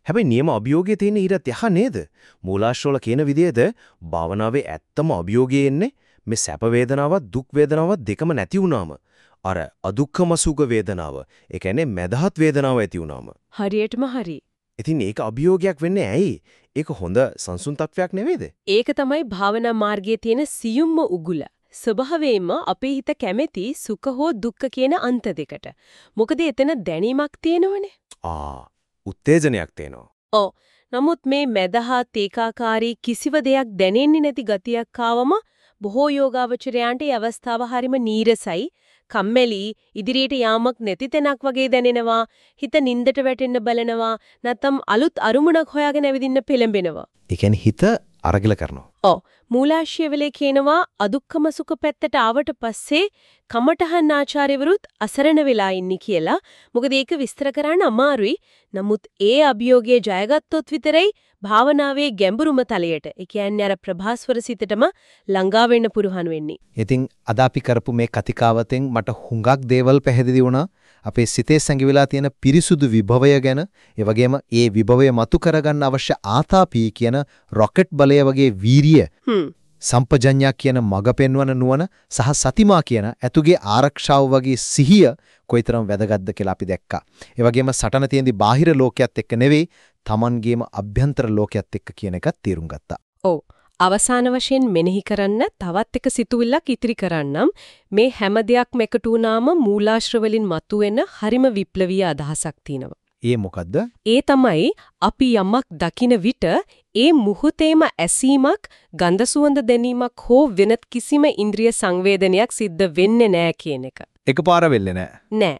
හැබැයි නියම අභියෝගයේ තියෙන ඊට යහ නේද? මූලාශ්‍රවල කියන විදිහට භාවනාවේ ඇත්තම අභියෝගයේ එන්නේ මේ සැප වේදනාවත් දුක් වේදනාවත් දෙකම නැති වුනාම අර අදුක්කම සුඛ වේදනාව ඒ කියන්නේ මදහත් වේදනාව ඇති වුනාම හරියටම හරි. ඉතින් ඒක අභියෝගයක් වෙන්නේ ඇයි? ඒක හොඳ සංසුන් තත්වයක් නෙවෙයිද? ඒක තමයි භාවනා මාර්ගයේ තියෙන සියුම්ම උගුල. ස්වභාවයෙන්ම අපේ හිත කැමැති සුඛ හෝ දුක්ඛ කියන අන්ත දෙකට. මොකද එතන දැනීමක් තියෙනවනේ. ආ උත්තේජනයක් තේනවා. ඔව්. නමුත් මේ මදහත් ඒකාකාරී කිසිව දෙයක් දැනෙන්නේ නැති ගතියක් ආවම බොහෝ යෝගාවචරයන්ට ඒ අවස්ථාව හරිම නීරසයි, කම්මැලි, ඉදිරියට යාමක් නැති තැනක් වගේ දැනෙනවා, හිත නින්දට වැටෙන්න බලනවා, නැත්නම් අලුත් අරුමුණක් හොයාගෙන ඇවිදින්න පෙළඹෙනවා. ඒ කියන්නේ හිත අරගල කරනවා. ඔව්. මූලාශ්‍රයවලේ කියනවා අදුක්කම සුඛ පැත්තට ආවට පස්සේ කමඨහන් ආචාර්යවරුත් අසරණ වෙලා ඉන්නේ කියලා. මොකද ඒක විස්තර කරන්න අමාරුයි. නමුත් ඒ අභියෝගයේ ජයගත්තොත් විතරයි භාවනාවේ ගැඹුරුම තලයට, ඒ කියන්නේ අර ප්‍රභාස්වර සිතටම ළඟා වෙන්න පුරුහන් වෙන්නේ. ඉතින් අද අපි කරපු මේ කතිකාවතෙන් මට හුඟක් දේවල් පැහැදිලි වුණා. අපේ සිතේ සැඟවිලා තියෙන පිරිසුදු විභවය ගැන, ඒ වගේම ඒ විභවය මතු කරගන්න අවශ්‍ය ආතාපී කියන රොකට් බලය වගේ වීරිය සම්පජඤ්ඤා කියන මඟ පෙන්වන නුවණ සහ සතිමා කියන ඇතුගේ ආරක්ෂාව වගේ සිහිය කොයිතරම් වැදගත්ද කියලා අපි දැක්කා. ඒ වගේම සටන තියෙන්දි බාහිර ලෝකයක් එක්ක නෙවෙයි, Tamanගේම අභ්‍යන්තර ලෝකයක් එක්ක කියන එකත් තේරුම් ගත්තා. ඔව්. අවසාන වශයෙන් මෙනෙහි කරන්න තවත් එක සිතුවිල්ලක් ඉතිරි කරන්නම් මේ හැම දෙයක්ම එකතු වුණාම මූලාශ්‍රවලින් මතුවෙන හරිම විප්ලවීය අදහසක් තියෙනවා. ඒ මොකද්ද? ඒ තමයි අපි යමක් දකින විට ඒ මුහුතේම ඇසීමක්, ගන්ධ සුවඳ දැනීමක් හෝ වෙනත් කිසිම ඉන්ද්‍රිය සංවේදනයක් සිද්ධ වෙන්නේ නැහැ කියන එක. එකපාර වෙන්නේ නැහැ. නෑ.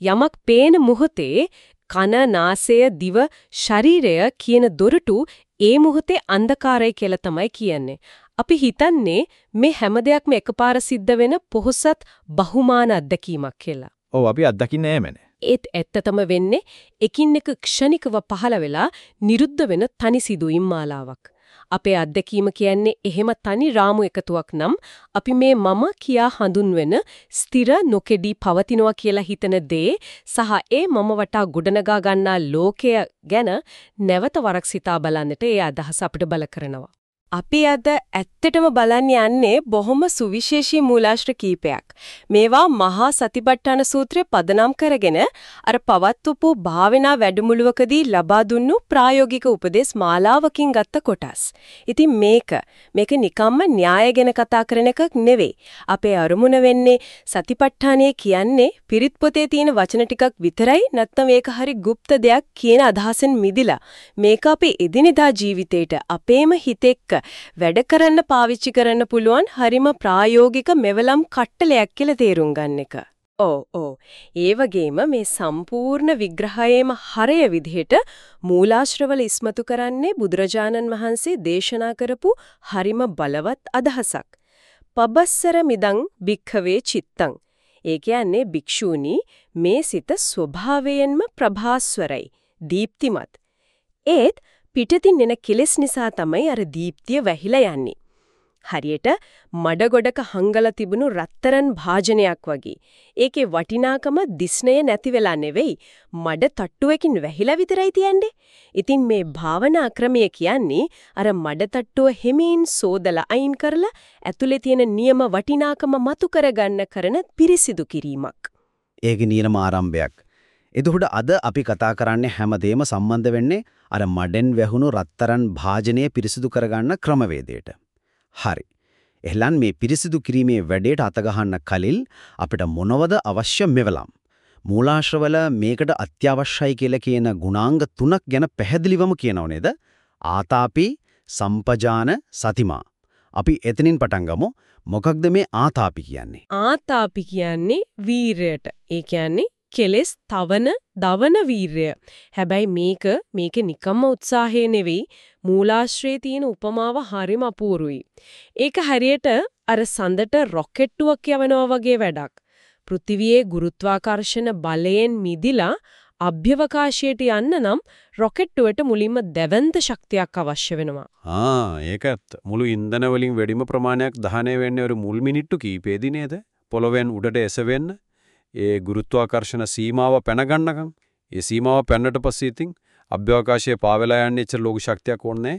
යමක් පේන මුහුතේ කන, නාසය, දිව, ශරීරය කියන දොරටු ඒ මුහුතේ අන්ධකාරය කියලා තමයි කියන්නේ. අපි හිතන්නේ මේ හැම දෙයක්ම එකපාර සිද්ධ වෙන පොහොසත් බහුමාන අත්දැකීමක් කියලා. ඔව් අපි අත්දකින්නේ නෑමනේ. ඒත් ඇත්තතම වෙන්නේ එකින් එක ක්ෂණිකව පහළ වෙලා නිරුද්ධ වෙන තනි සිදුවීම් මාලාවක්. අපේ අත්දැකීම කියන්නේ එහෙම තනි රාමු එකතුවක් නම් අපි මේ මම කියා හඳුන්වන ස්ථිර නොකෙඩී පවතිනවා කියලා හිතන දේ සහ ඒ මම වටා ගොඩනගා ගන්නා ලෝකය ගැන නැවත වරක් සිතා බලන්නට ඒ අදහස අපිට බල කරනවා. අපි අද ඇත්තටම බලන්න යන්නේ බොහොම සුවිශේෂී මූලාශ්‍ර කීපයක්. මේවා මහා සතිපට්ඨාන සූත්‍රය පදනම් කරගෙන අර පවත්වපු භාවනා වැඩමුළුවකදී ලබා දුන්නු ප්‍රායෝගික උපදේශ මාලාවකින් ගත්ත කොටස්. ඉතින් මේක මේක නිකම්ම න්‍යාය ගැන කතා කරන එකක් නෙවෙයි. අපේ අරමුණ වෙන්නේ සතිපට්ඨානය කියන්නේ පිරිත් පොතේ තියෙන වචන ටිකක් විතරයි නැත්නම් ඒක හරි গুপ্ত දෙයක් කියන අදහසෙන් මිදිලා මේක අපේ එදිනෙදා ජීවිතේට අපේම හිතෙක්ක වැඩ කරන්න පාවිච්චි කරන්න පුළුවන් හරිම ප්‍රායෝගික මෙවලම් කට්ටලයක් කියලා තේරුම් ගන්න එක. ඔව් ඔව්. ඒ වගේම මේ සම්පූර්ණ විග්‍රහයේම හරය විදිහට මූලාශ්‍රවල ඉස්මතු කරන්නේ බුදුරජාණන් වහන්සේ දේශනා කරපු හරිම බලවත් අදහසක්. පබස්සර මිදං භික්ඛවේ චිත්තං. ඒ කියන්නේ භික්ෂූනි මේ සිත ස්වභාවයෙන්ම ප්‍රභාස්වරයි, දීප්තිමත්. ඒත් පිටතින් එන කෙලෙස් නිසා තමයි අර දීප්තිය වැහිලා යන්නේ. හරියට මඩ ගොඩක හංගලා තිබුණු රත්තරන් භාජනයක් වගේ. ඒකේ වටිනාකම දිස්නය නැති වෙලා නෙවෙයි මඩ තට්ටුවකින් වැහිලා විතරයි තියන්නේ. ඉතින් මේ භාවනා ක්‍රමය කියන්නේ අර මඩ තට්ටුව හිමින් සෝදලා අයින් කරලා ඇතුලේ තියෙන නියම වටිනාකම මතු කරගන්න කරන පිරිසිදු කිරීමක්. ඒක නියම ආරම්භයක්. එතකොට අද අපි කතා කරන්නේ හැමදේම සම්බන්ධ වෙන්නේ අර මඩෙන් වැහුණු රත්තරන් භාජනය පිරිසිදු කරගන්න ක්‍රමවේදයට. හරි. එහෙනම් මේ පිරිසිදු කිරීමේ වැඩේට අතගහන්න කලින් අපිට මොනවද අවශ්‍ය මෙවලම්? මූලාශ්‍රවල මේකට අත්‍යවශ්‍යයි කියලා කියන ගුණාංග තුනක් ගැන පැහැදිලිවම කියනව නේද? ආතාපි, සම්පජාන, සතිමා. අපි එතනින් පටන් ගමු. මොකක්ද මේ ආතාපි කියන්නේ? ආතාපි කියන්නේ වීරයට. ඒ කියන්නේ කෙලස් තවන දවන වීරය. හැබැයි මේක මේක නිකම්ම උත්සාහය නෙවෙයි මූලාශ්‍රයේ තියෙන උපමාව හරිම අපූරුයි. ඒක හරියට අර සඳට රොකට්ටුවක් යවනවා වගේ වැඩක්. පෘථිවියේ ගුරුත්වාකර්ෂණ බලයෙන් මිදිලා අභ්‍යවකාශයට යන්න නම් රොකට්ටුවට මුලින්ම දැවැන්ත ශක්තියක් අවශ්‍ය වෙනවා. ආ ඒක ඇත්ත. මුළු ඉන්ධන වලින් වැඩිම ප්‍රමාණයක් දහනය වෙන්නේ ഒരു මුල් මිනිත්තු කීපෙදී නේද? පොළවෙන් උඩට එසවෙන්න ඒ ගුරුත්වාකර්ෂණ සීමාව පැන ගන්නකම්. ඒ සීමාව පැනනට පස්සේ ඉතින් අභ්‍යවකාශයේ පාවෙලා යන්නේ එච්චර ලෝක ශක්තියක් ඕනේ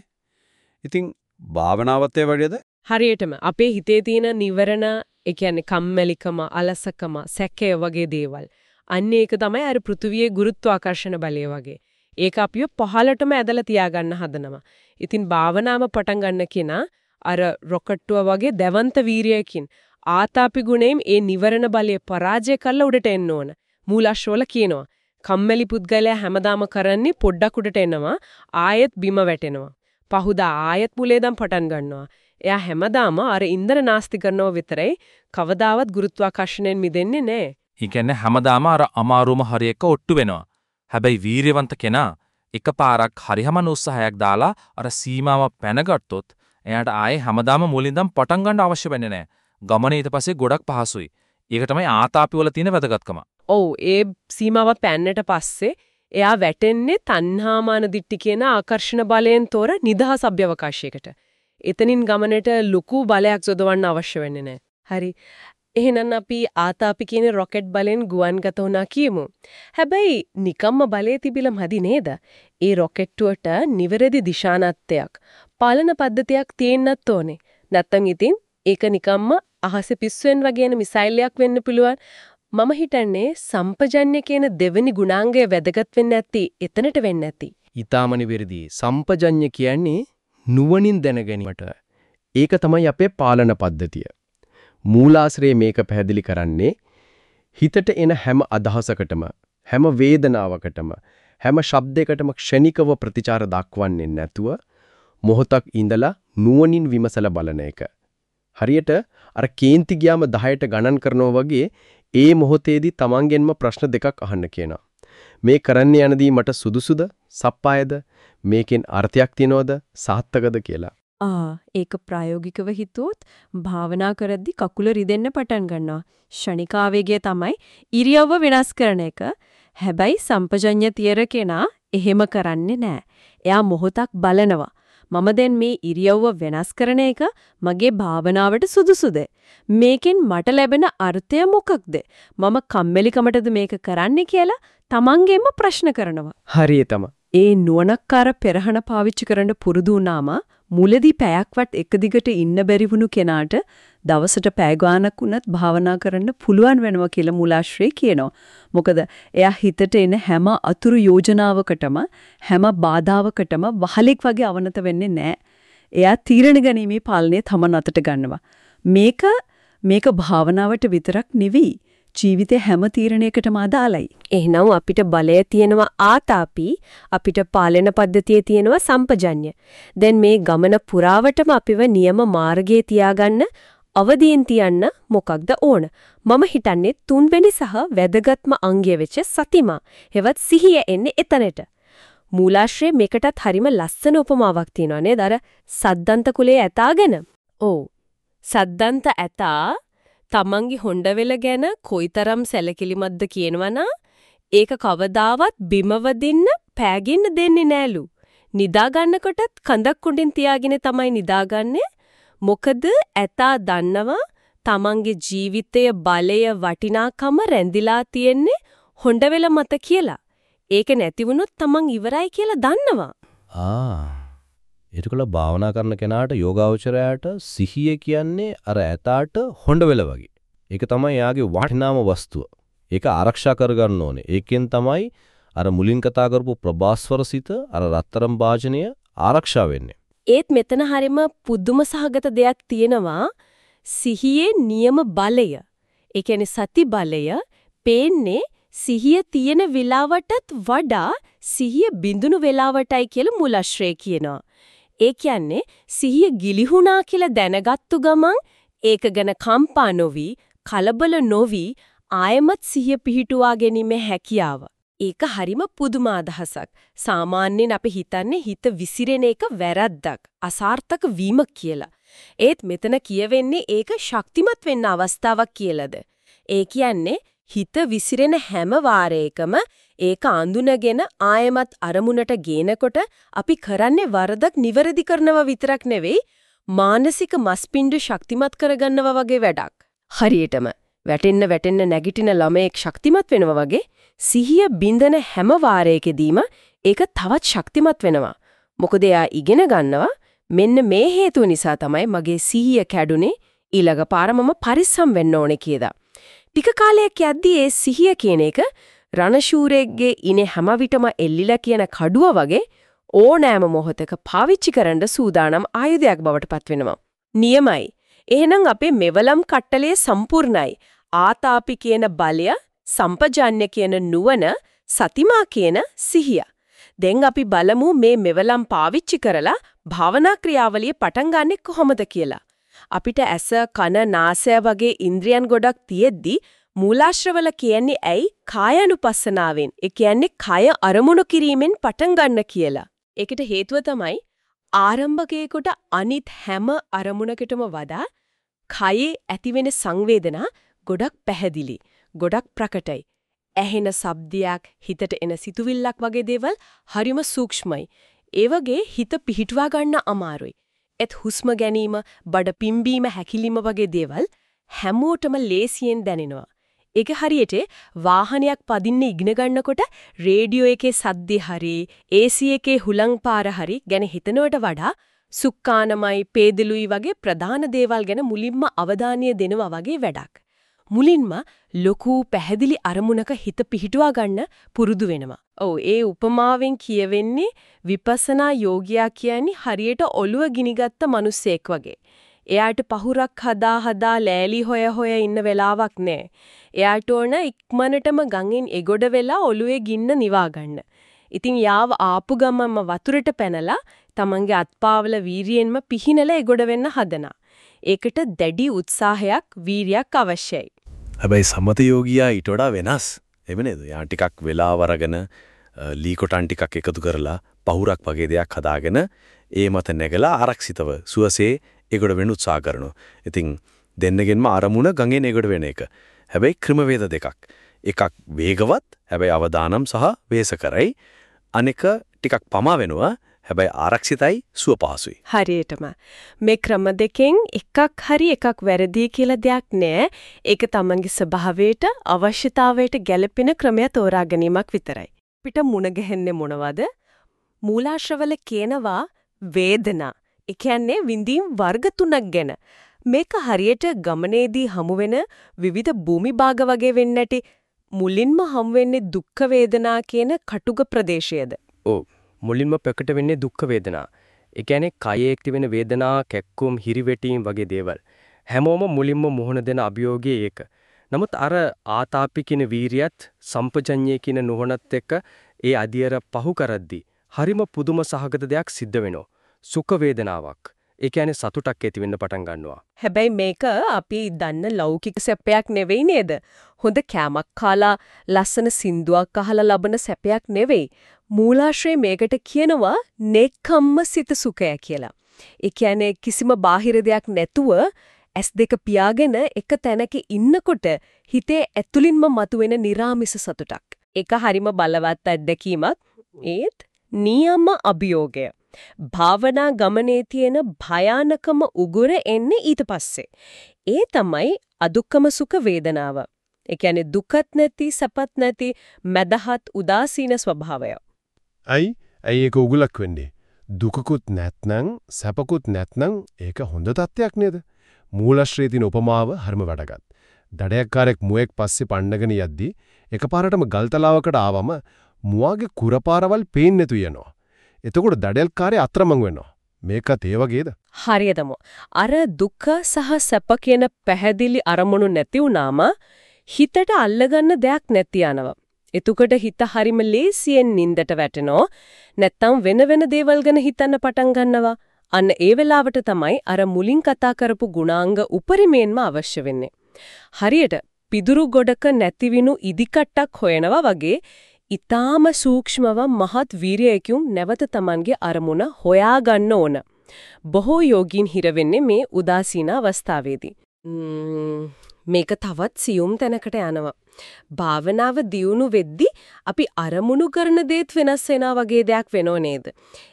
ඉතින් භාවනාවත් ඒ වගේද? හරියටම අපේ හිතේ තියෙන නිවරණ ඒ කියන්නේ කම්මැලිකම, අලසකම, සැකය වගේ දේවල්. අන්න ඒක තමයි අර පෘථුවියේ ගුරුත්වාකර්ෂණ බලය වගේ. ඒක අපිව පහළටම ඇදලා තියාගන්න හදනවා. ඉතින් භාවනාව පටන් ගන්න කෙනා අර රොකට්ටුව වගේ දැවන්ත වීරියකින් ආතාපි ගුණයෙන් ඒ නිවරණ බලය පරාජය කරලා උඩට එන්න ඕන. මූලාශ්‍රවල කියනවා. කම්මැලි පුද්ගලයා හැමදාම කරන්නේ පොඩ්ඩක් උඩට එනවා ආයෙත් බිම වැටෙනවා. පහුදා ආයෙත් මුලේදම් පටන් ගන්නවා. එයා හැමදාම අර ඉන්ධන නාස්ති කරනව විතරයි කවදාවත් ගුරුත්වාකර්ෂණයෙන් මිදෙන්නේ නැහැ. ඒ කියන්නේ හැමදාම අර අමාරුම හරියක ඔට්ටු වෙනවා. හැබැයි වීරියවන්ත කෙනා එකපාරක් හරියමන උත්සාහයක් දාලා අර සීමාව පැනගත්තොත් එයාට ආයේ හැමදාම මුලින්දම් පටන් ගන්න අවශ්‍ය වෙන්නේ නැහැ. ගමන ඊට පස්සේ ගොඩක් පහසුයි. ඒක තමයි ආතාපි වල තියෙන වැදගත්කම. ඔව් ඒ සීමාව පැන්නට පස්සේ එයා වැටෙන්නේ තණ්හාමාන දිට්ටි කියන ආකර්ෂණ බලයෙන් තොර නිදහස් අභ්‍යවකාශයකට. එතනින් ගමනට ලොකු බලයක් යොදවන්න අවශ්‍ය වෙන්නේ නැහැ. හරි. එහෙනම් අපි ආතාපි කියන රොකට් බලෙන් ගුවන්ගත වුණා කියමු. හැබැයි නිකම්ම බලය තිබිලම හදි නේද? ඒ රොකට්ටුවට නිවැරදි දිශානත්වයක්, පාලන පද්ධතියක් තියෙන්නත් ඕනේ. නැත්තම් ඉතින් ඒක නිකම්ම අහසේ පිස්සුවෙන් වගේන මිසයිලයක් වෙන්න පුළුවන්. මම හිතන්නේ සම්පජඤ්ඤ කියන දෙවෙනි ගුණාංගය වැදගත් වෙන්නේ නැති එතනට වෙන්නේ නැති. ඊ타මනි විරදී සම්පජඤ්ඤ කියන්නේ නුවණින් දැනගැනීමට. ඒක තමයි අපේ පාලන පද්ධතිය. මූලාශ්‍රයේ මේක පැහැදිලි කරන්නේ හිතට එන හැම අදහසකටම හැම වේදනාවකටම හැම ශබ්දයකටම ක්ෂණිකව ප්‍රතිචාර දක්වන්නේ නැතුව මොහොතක් ඉඳලා නුවණින් විමසලා බලන එක. හරියට අර කේන්ති ගියාම 10ට ගණන් කරනවා වගේ ඒ මොහොතේදී තමන්ගෙන්ම ප්‍රශ්න දෙකක් අහන්න කියනවා. මේ කරන්න යනදී මට සුදුසුද? සප්පායද? මේකෙන් අර්ථයක් තියනවද? සාර්ථකද කියලා. ආ ඒක ප්‍රායෝගිකව හිතුවොත් භාවනා කරද්දි කකුල රිදෙන්න පටන් ගන්නවා. ෂණික ආවේගය තමයි ඉරියව්ව වෙනස් කරන එක. හැබැයි සම්පජඤ්ඤ තියර කෙනා එහෙම කරන්නේ නැහැ. එයා මොහොතක් බලනවා. මම දැන් මේ ඉරියව්ව වෙනස් කරන එක මගේ භාවනාවට සුදුසුද? මේකෙන් මට ලැබෙන අර්ථය මොකක්ද? මම කම්මැලිකමටද මේක කරන්නේ කියලා තමන්ගෙම ප්‍රශ්න කරනවා. හරියටම. ඒ නුවණක්කාර පෙරහන පාවිච්චි කරන්න පුරුදු වුණාම මුලදී පැයක්වත් එක දිගට ඉන්න බැරි වුණු කෙනාට දවසට පැය ගාණක් වුණත් භාවනා කරන්න පුළුවන් වෙනවා කියලා මුලාශ්‍රේ කියනවා. මොකද එයා හිතට එන හැම අතුරු යෝජනාවකටම හැම බාධාවකටම වහලෙක් වගේ අවනත වෙන්නේ නැහැ. එයා තීරණ ගැනීමේ පාලනය තමන් අතට ගන්නවා. මේක මේක භාවනාවට විතරක් නෙවෙයි. ජීවිතේ හැම තීරණයකටම අදාළයි. එහෙනම් අපිට බලය තියෙනවා ආතාපි, අපිට පාලන පද්ධතියේ තියෙනවා සම්පජඤ්ඤ. දැන් මේ ගමන පුරාවටම අපිව නියම මාර්ගයේ තියාගන්න අවදීන් තියන්න මොකක්ද ඕන? මම හිතන්නේ තුන්වෙනි සහ වැදගත්ම අංගය වෙච්ච සතිමා. හෙවත් සිහිය එන්නේ එතනට. මූලාශ්‍රයේ මේකටත් හරිම ලස්සන උපමාවක් තියෙනවා නේද? අර සද්දන්ත කුලයේ ඇතාගෙන. ඔව්. සද්දන්ත ඇතා තමන්ගේ හොඬවෙල ගැන කොයිතරම් සැලකිලිමත්ද කියනවනම් ඒක කවදාවත් බිම වදින්න පෑගින්න දෙන්නේ නෑලු. නිදා ගන්නකොටත් කඳක් උඩින් තියාගෙන තමයි නිදාගන්නේ. මොකද ඇතා දන්නවා තමන්ගේ ජීවිතයේ බලය වටිනාකම රැඳිලා තියෙන්නේ හොඬවෙල මත කියලා. ඒක නැති වුණොත් තමන් ඉවරයි කියලා දන්නවා. ආ එතකොට භාවනා කරන කෙනාට යෝගාවචරයට සිහිය කියන්නේ අර ඇතාට හොඬ වෙල වගේ. ඒක තමයි එයාගේ වටිනාම වස්තුව. ඒක ආරක්ෂා කරගන්න ඕනේ. ඒකෙන් තමයි අර මුලින් කතා කරපු ප්‍රභාස්වරසිත අර රත්තරම් වාජනය ආරක්ෂා වෙන්නේ. ඒත් මෙතන හරිම පුදුම සහගත දෙයක් තියෙනවා. සිහියේ නියම බලය. ඒ කියන්නේ සති බලය පේන්නේ සිහිය තියෙන වෙලාවටත් වඩා සිහිය බිඳුණු වෙලාවටයි කියලා මුලශ්‍රේ කියනවා. ඒ කියන්නේ සිහිය ගිලිහුණා කියලා දැනගත්තු ගමන් ඒක ගැන කම්පා නොවි කලබල නොවි ආයමත් සිහිය පිහිටුවා ගැනීමේ හැකියාව. ඒක හරිම පුදුම අදහසක්. සාමාන්‍යයෙන් අපි හිතන්නේ හිත විසිරෙන එක වැරද්දක්, අසාර්ථක වීමක් කියලා. ඒත් මෙතන කියවෙන්නේ ඒක ශක්තිමත් වෙන්න අවස්ථාවක් කියලාද. ඒ කියන්නේ හිත විසිරෙන හැම වාරයකම ඒක අඳුනගෙන ආයමත් අරමුණට ගේනකොට අපි කරන්නේ වරදක් නිවැරදි කරනවා විතරක් නෙවෙයි මානසික මස්පිණ්ඩු ශක්තිමත් කරගන්නවා වගේ වැඩක්. හරියටම වැටෙන්න වැටෙන්න නැගිටින ළමයෙක් ශක්තිමත් වෙනවා වගේ සිහිය බින්දන හැම වාරයකදීම ඒක තවත් ශක්තිමත් වෙනවා. මොකද එයා ඉගෙන ගන්නවා මෙන්න මේ හේතුව නිසා තමයි මගේ සිහිය කැඩුනේ ඊළඟ පාර මම පරිස්සම් වෙන්න ඕනේ කියලා. ටික කාලයක් යද්දී ඒ සිහිය කියන එක රණශූරයෙක්ගේ ඉනේ හැම විටම එල්ලිලා කියන කඩුව වගේ ඕනෑම මොහොතක පාවිච්චි කරන්න සූදානම් ආයුධයක් බවට පත්වෙනවා. නියමයි. එහෙනම් අපේ මෙවලම් කට්ටලේ සම්පූර්ණයි. ආතාපි කියන බලය, සම්පජාන්‍ය කියන නුවණ, සතිමා කියන සිහිය. දැන් අපි බලමු මේ මෙවලම් පාවිච්චි කරලා භාවනා ක්‍රියාවලිය පටන් ගන්නෙ කොහොමද කියලා. අපිට ඇස, කන, නාසය වගේ ඉන්ද්‍රියන් ගොඩක් තියෙද්දි මූලාශ්‍රවල කියන්නේ ඇයි කායानुපස්සනාවෙන්. ඒ කියන්නේ කය අරමුණු කිරීමෙන් පටන් ගන්න කියලා. ඒකට හේතුව තමයි ආරම්භකයකට අනිත් හැම අරමුණකටම වඩා කයේ ඇතිවෙන සංවේදනා ගොඩක් පැහැදිලි, ගොඩක් ප්‍රකටයි. ඇහෙන ශබ්දයක්, හිතට එන සිතුවිල්ලක් වගේ දේවල් හරිම සූක්ෂමයි. ඒ වගේ හිත පිහිටුවා ගන්න අමාරුයි. එත් හුස්ම ගැනීම, බඩ පිම්බීම, හැකිලිම වගේ දේවල් හැමෝටම ලේසියෙන් දැනෙනවා. ඒක හරියට වාහනයක් පදින්න ඉගෙන ගන්නකොට රේඩියෝ එකේ සද්දේ හරි AC එකේ හුලං පාර හරි ගැන හිතනවට වඩා සුක්කානමයි පේදලුයි වගේ ප්‍රධාන දේවල් ගැන මුලින්ම අවධානය දෙනවා වගේ වැඩක්. මුලින්ම ලොකු පැහැදිලි අරමුණක හිත පිහිටුවා ගන්න පුරුදු වෙනවා. ඔව් ඒ උපමාවෙන් කියවෙන්නේ විපස්සනා යෝගියා කියන්නේ හරියට ඔළුව ගිනිගත්ත මිනිසෙක් වගේ. එයාට පහුරක් හදා හදා ලෑලි හොය හොය ඉන්න වෙලාවක් නෑ. එයාට ඕන ඉක්මනටම ගඟෙන් එගොඩ වෙලා ඔළුවේ ගින්න නිවා ගන්න. ඉතින් යාව ආපු ගමම වතුරට පැනලා තමන්ගේ අත්පාවල වීරියෙන්ම පිහිනලා එගොඩ වෙන්න හදනවා. ඒකට දැඩි උත්සාහයක් වීරියක් අවශ්‍යයි. හැබැයි සමත යෝගියා ඊට වඩා වෙනස්. එව නේද? යා ටිකක් වෙලාව අරගෙන ලී කොටන් ටිකක් එකතු කරලා පහුරක් වගේ දෙයක් හදාගෙන ඒ මත නැගලා ආරක්ෂිතව සුවසේ ඒකට වෙන්න උත්සාහ කරනවා. ඉතින් දෙන්නගෙන්ම අරමුණ ගඟෙන් ඒකට වෙන එක. හැබැයි ක්‍රමවේද දෙකක්. එකක් වේගවත්, හැබැයි අවදානම් සහ වේස කරයි. අනෙක ටිකක් පමා වෙනවා. හැබැයි ආරක්ෂිතයි සුවපහසුයි. හරියටම මේ ක්‍රම දෙකෙන් එකක් හරි එකක් වැරදි කියලා දෙයක් නෑ. ඒක තමන්ගේ ස්වභාවයට අවශ්‍යතාවයට ගැළපෙන ක්‍රමය තෝරා ගැනීමක් විතරයි. පිට මුණ ගැහෙන්නේ මොනවද? මූලාශ්‍රවල කියනවා වේදනා ඒ කියන්නේ විඳීම් වර්ග තුනක් ගැන. මේක හරියට ගමනේදී හමු වෙන විවිධ භූමි භාග වගේ වෙන්නටි මුලින්ම හම් වෙන්නේ දුක්ඛ වේදනා කියන කටුක ප්‍රදේශයද? ඔව්. මුලින්ම ප්‍රකට වෙන්නේ දුක්ඛ වේදනා. ඒ කියන්නේ කයේ ඇතිවෙන වේදනා, කැක්කුම්, හිරිවැටීම් වගේ දේවල්. හැමෝම මුලින්ම මුහුණ දෙන අභියෝගය ඒක. නමුත් අර ආතාපි කියන වීරියත් සම්පජඤ්ඤය කියන නුවණත් එක්ක ඒ අධියර පහු කරද්දී හරිම පුදුම සහගත දෙයක් සිද්ධ වෙනවා. සුඛ වේදනාවක්. ඒ කියන්නේ සතුටක් ඇති වෙන්න පටන් ගන්නවා. හැබැයි මේක අපි දන්න ලෞකික සැපයක් නෙවෙයි නේද? හොඳ කෑමක් කාලා ලස්සන සින්දුවක් අහලා ලබන සැපයක් නෙවෙයි. මූලාශ්‍රයේ මේකට කියනවා නෙක්ඛම්ම සිත සුඛය කියලා. ඒ කියන්නේ කිසිම බාහිර දෙයක් නැතුව S2 පියාගෙන එක තැනක ඉන්නකොට හිතේ ඇතුලින්ම මතුවෙන निराமிස සතුටක්. ඒක හරිම බලවත් අත්දැකීමක්. ඒත් නියම අභියෝගය. භාවනා ගමනේ තියෙන භයානකම උගුර එන්නේ ඊට පස්සේ. ඒ තමයි අදුක්කම සුඛ වේදනාව. ඒ කියන්නේ දුකත් නැති, සැපත් නැති, මදහත් උදාසීන ස්වභාවය. අයි ඇයි ඒක උගලක් වෙන්නේ? දුකකුත් නැත්නම් සැපකුත් නැත්නම් ඒක හොඳ තත්ත්වයක් නේද? මූලාශ්‍රයේ තියෙන උපමාව හරිම වැඩගත්. දඩයක්කාරෙක් මුවෙක් පස්සේ පණ්ඩගෙන යද්දි එකපාරටම ගල්තලාවකට ආවම මුවාගේ කුරපාරවල් පේන්නේ නැතු යනවා. එතකොට දඩයල්කාරය අතරමං වෙනවා. මේකත් ඒ වගේද? හරියටම. අර දුක සහ සැප කියන පැහැදිලි අරමුණු නැති වුනාම හිතට අල්ලගන්න දෙයක් නැති යනවා. එතකොට හිත හරිම ලේසියෙන් නින්දට වැටෙනවා. නැත්තම් වෙන වෙන දේවල් ගැන හිතන්න පටන් ගන්නවා. අන්න ඒ වෙලාවට තමයි අර මුලින් කතා කරපු ගුණාංග උපරිමයෙන්ම අවශ්‍ය වෙන්නේ. හරියට පිදුරු ගොඩක නැතිවිනු ඉදිකට්ටක් හොයනවා වගේ ඊටාම සූක්ෂමව මහත් වීරයෙකුන් නැවත Tamanගේ අරමුණ හොයා ගන්න ඕන. බොහෝ යෝගීන් හිර වෙන්නේ මේ උදාසීන අවස්ථාවේදී. මේක තවත් සියුම් තැනකට යනවා. භාවනාව දියුණු වෙද්දි අපි අරමුණු කරන දේත් වෙනස් වෙනා වගේ දෙයක් වෙනව නේද?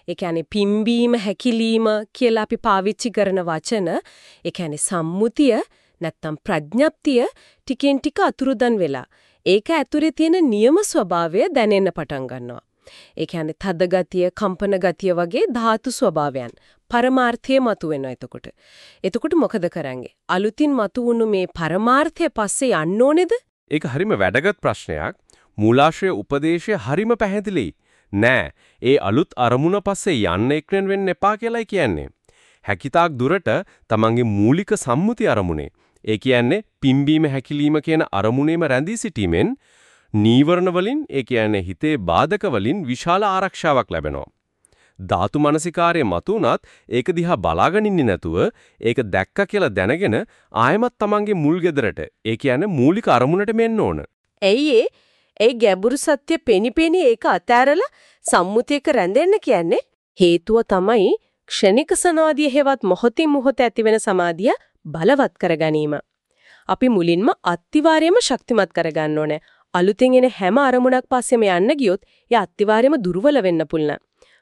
ඒ කියන්නේ පිම්බීම හැකිලිම කියලා අපි පාවිච්චි කරන වචන ඒ කියන්නේ සම්මුතිය නැත්තම් ප්‍රඥප්තිය ටිකෙන් ටික අතුරුදන් වෙලා ඒක ඇතුලේ තියෙන නියම ස්වභාවය දැනෙන්න පටන් ගන්නවා. ඒ කියන්නේ තද ගතිය, කම්පන ගතිය වගේ ධාතු ස්වභාවයන් පරමාර්ථය මතුවෙනවා එතකොට. එතකොට මොකද කරන්නේ? අලුතින් මතුවුණු මේ පරමාර්ථය පස්සේ යන්න ඕනේද? ඒක හරිම වැදගත් ප්‍රශ්නයක්. මූලාශ්‍රය උපදේශය හරිම පැහැදිලි. නෑ, ඒ අලුත් අරමුණ පස්සේ යන්න එක්රෙන් වෙන්න එපා කියලායි කියන්නේ. හැකිතාක් දුරට තමන්ගේ මූලික සම්මුති අරමුණේ ඒ කියන්නේ පිම්බීම හැකිලිම කියන අරමුණේම රැඳී සිටීමෙන් නීවරණ වලින් ඒ කියන්නේ හිතේ බාධක වලින් විශාල ආරක්ෂාවක් ලැබෙනවා. ධාතු මනසිකාරයේ මතුණත් ඒක දිහා බලාගෙන ඉන්නේ නැතුව ඒක දැක්ක කියලා දැනගෙන ආයමත් තමන්ගේ මුල් ගෙදරට ඒ කියන්නේ මූලික අරමුණට මෙන්න ඕන. ඇයි ඒ ගැඹුරු සත්‍ය පෙනිපෙනි ඒක අතෑරලා සම්මුතියක රැඳෙන්න කියන්නේ හේතුව තමයි ක්ෂණික සමාධිය හේවත් මොහොතින් මොහොත ඇතිවෙන සමාධිය බලවත් කර ගැනීම. අපි මුලින්ම අත්තිවාරයේම ශක්තිමත් කරගන්න ඕනේ. අලුතෙන් එන හැම අරමුණක් පස්සෙම යන්න ගියොත් ඒ අත්තිවාරයේම දුර්වල වෙන්න පුළුවන්.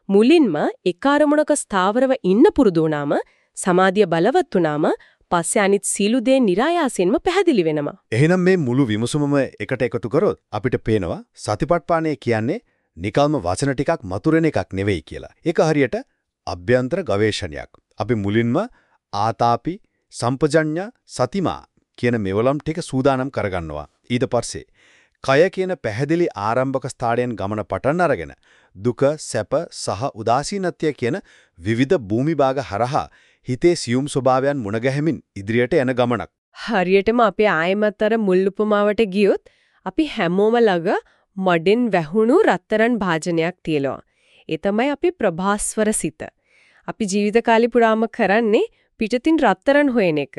මුලින්ම එක අරමුණක ස්ථාවරව ඉන්න පුරුදු වුණාම සමාධිය බලවත් වුණාම පස්සේ අනිත් සීලු දේ નિરાයාසයෙන්ම පැහැදිලි වෙනවා. එහෙනම් මේ මුළු විමසුමම එකට එකතු කරොත් අපිට පේනවා සතිපට්ඨානය කියන්නේ නිකල්ම වචන ටිකක් මතුරෙන එකක් නෙවෙයි කියලා. ඒක හරියට අභ්‍යන්තර ගවේෂණයක්. අපි මුලින්ම ආතාපි, සම්පජඤ්ඤ, සතිමා කියන මෙවලම් ටික සූදානම් කරගන්නවා. ඊට පස්සේ කය කියන පැහැදිලි ආරම්භක ස්ථාඩයෙන් ගමන පටන් අරගෙන දුක සැප සහ උදාසීනත්වය කියන විවිධ භූමි භාග හරහා හිතේ සියුම් ස්වභාවයන් මුණ ගැහෙමින් ඉදිරියට යන ගමනක්. හරියටම අපි ආයමතර මුල් උපමාවට ගියොත් අපි හැමෝම ළඟ මඩෙන් වැහුණු රත්තරන් භාජනයක් තියෙනවා. ඒ තමයි අපි ප්‍රභාස්වර සිත. අපි ජීවිත කාලේ පුරාම කරන්නේ පිටතින් රත්තරන් හොයන එක.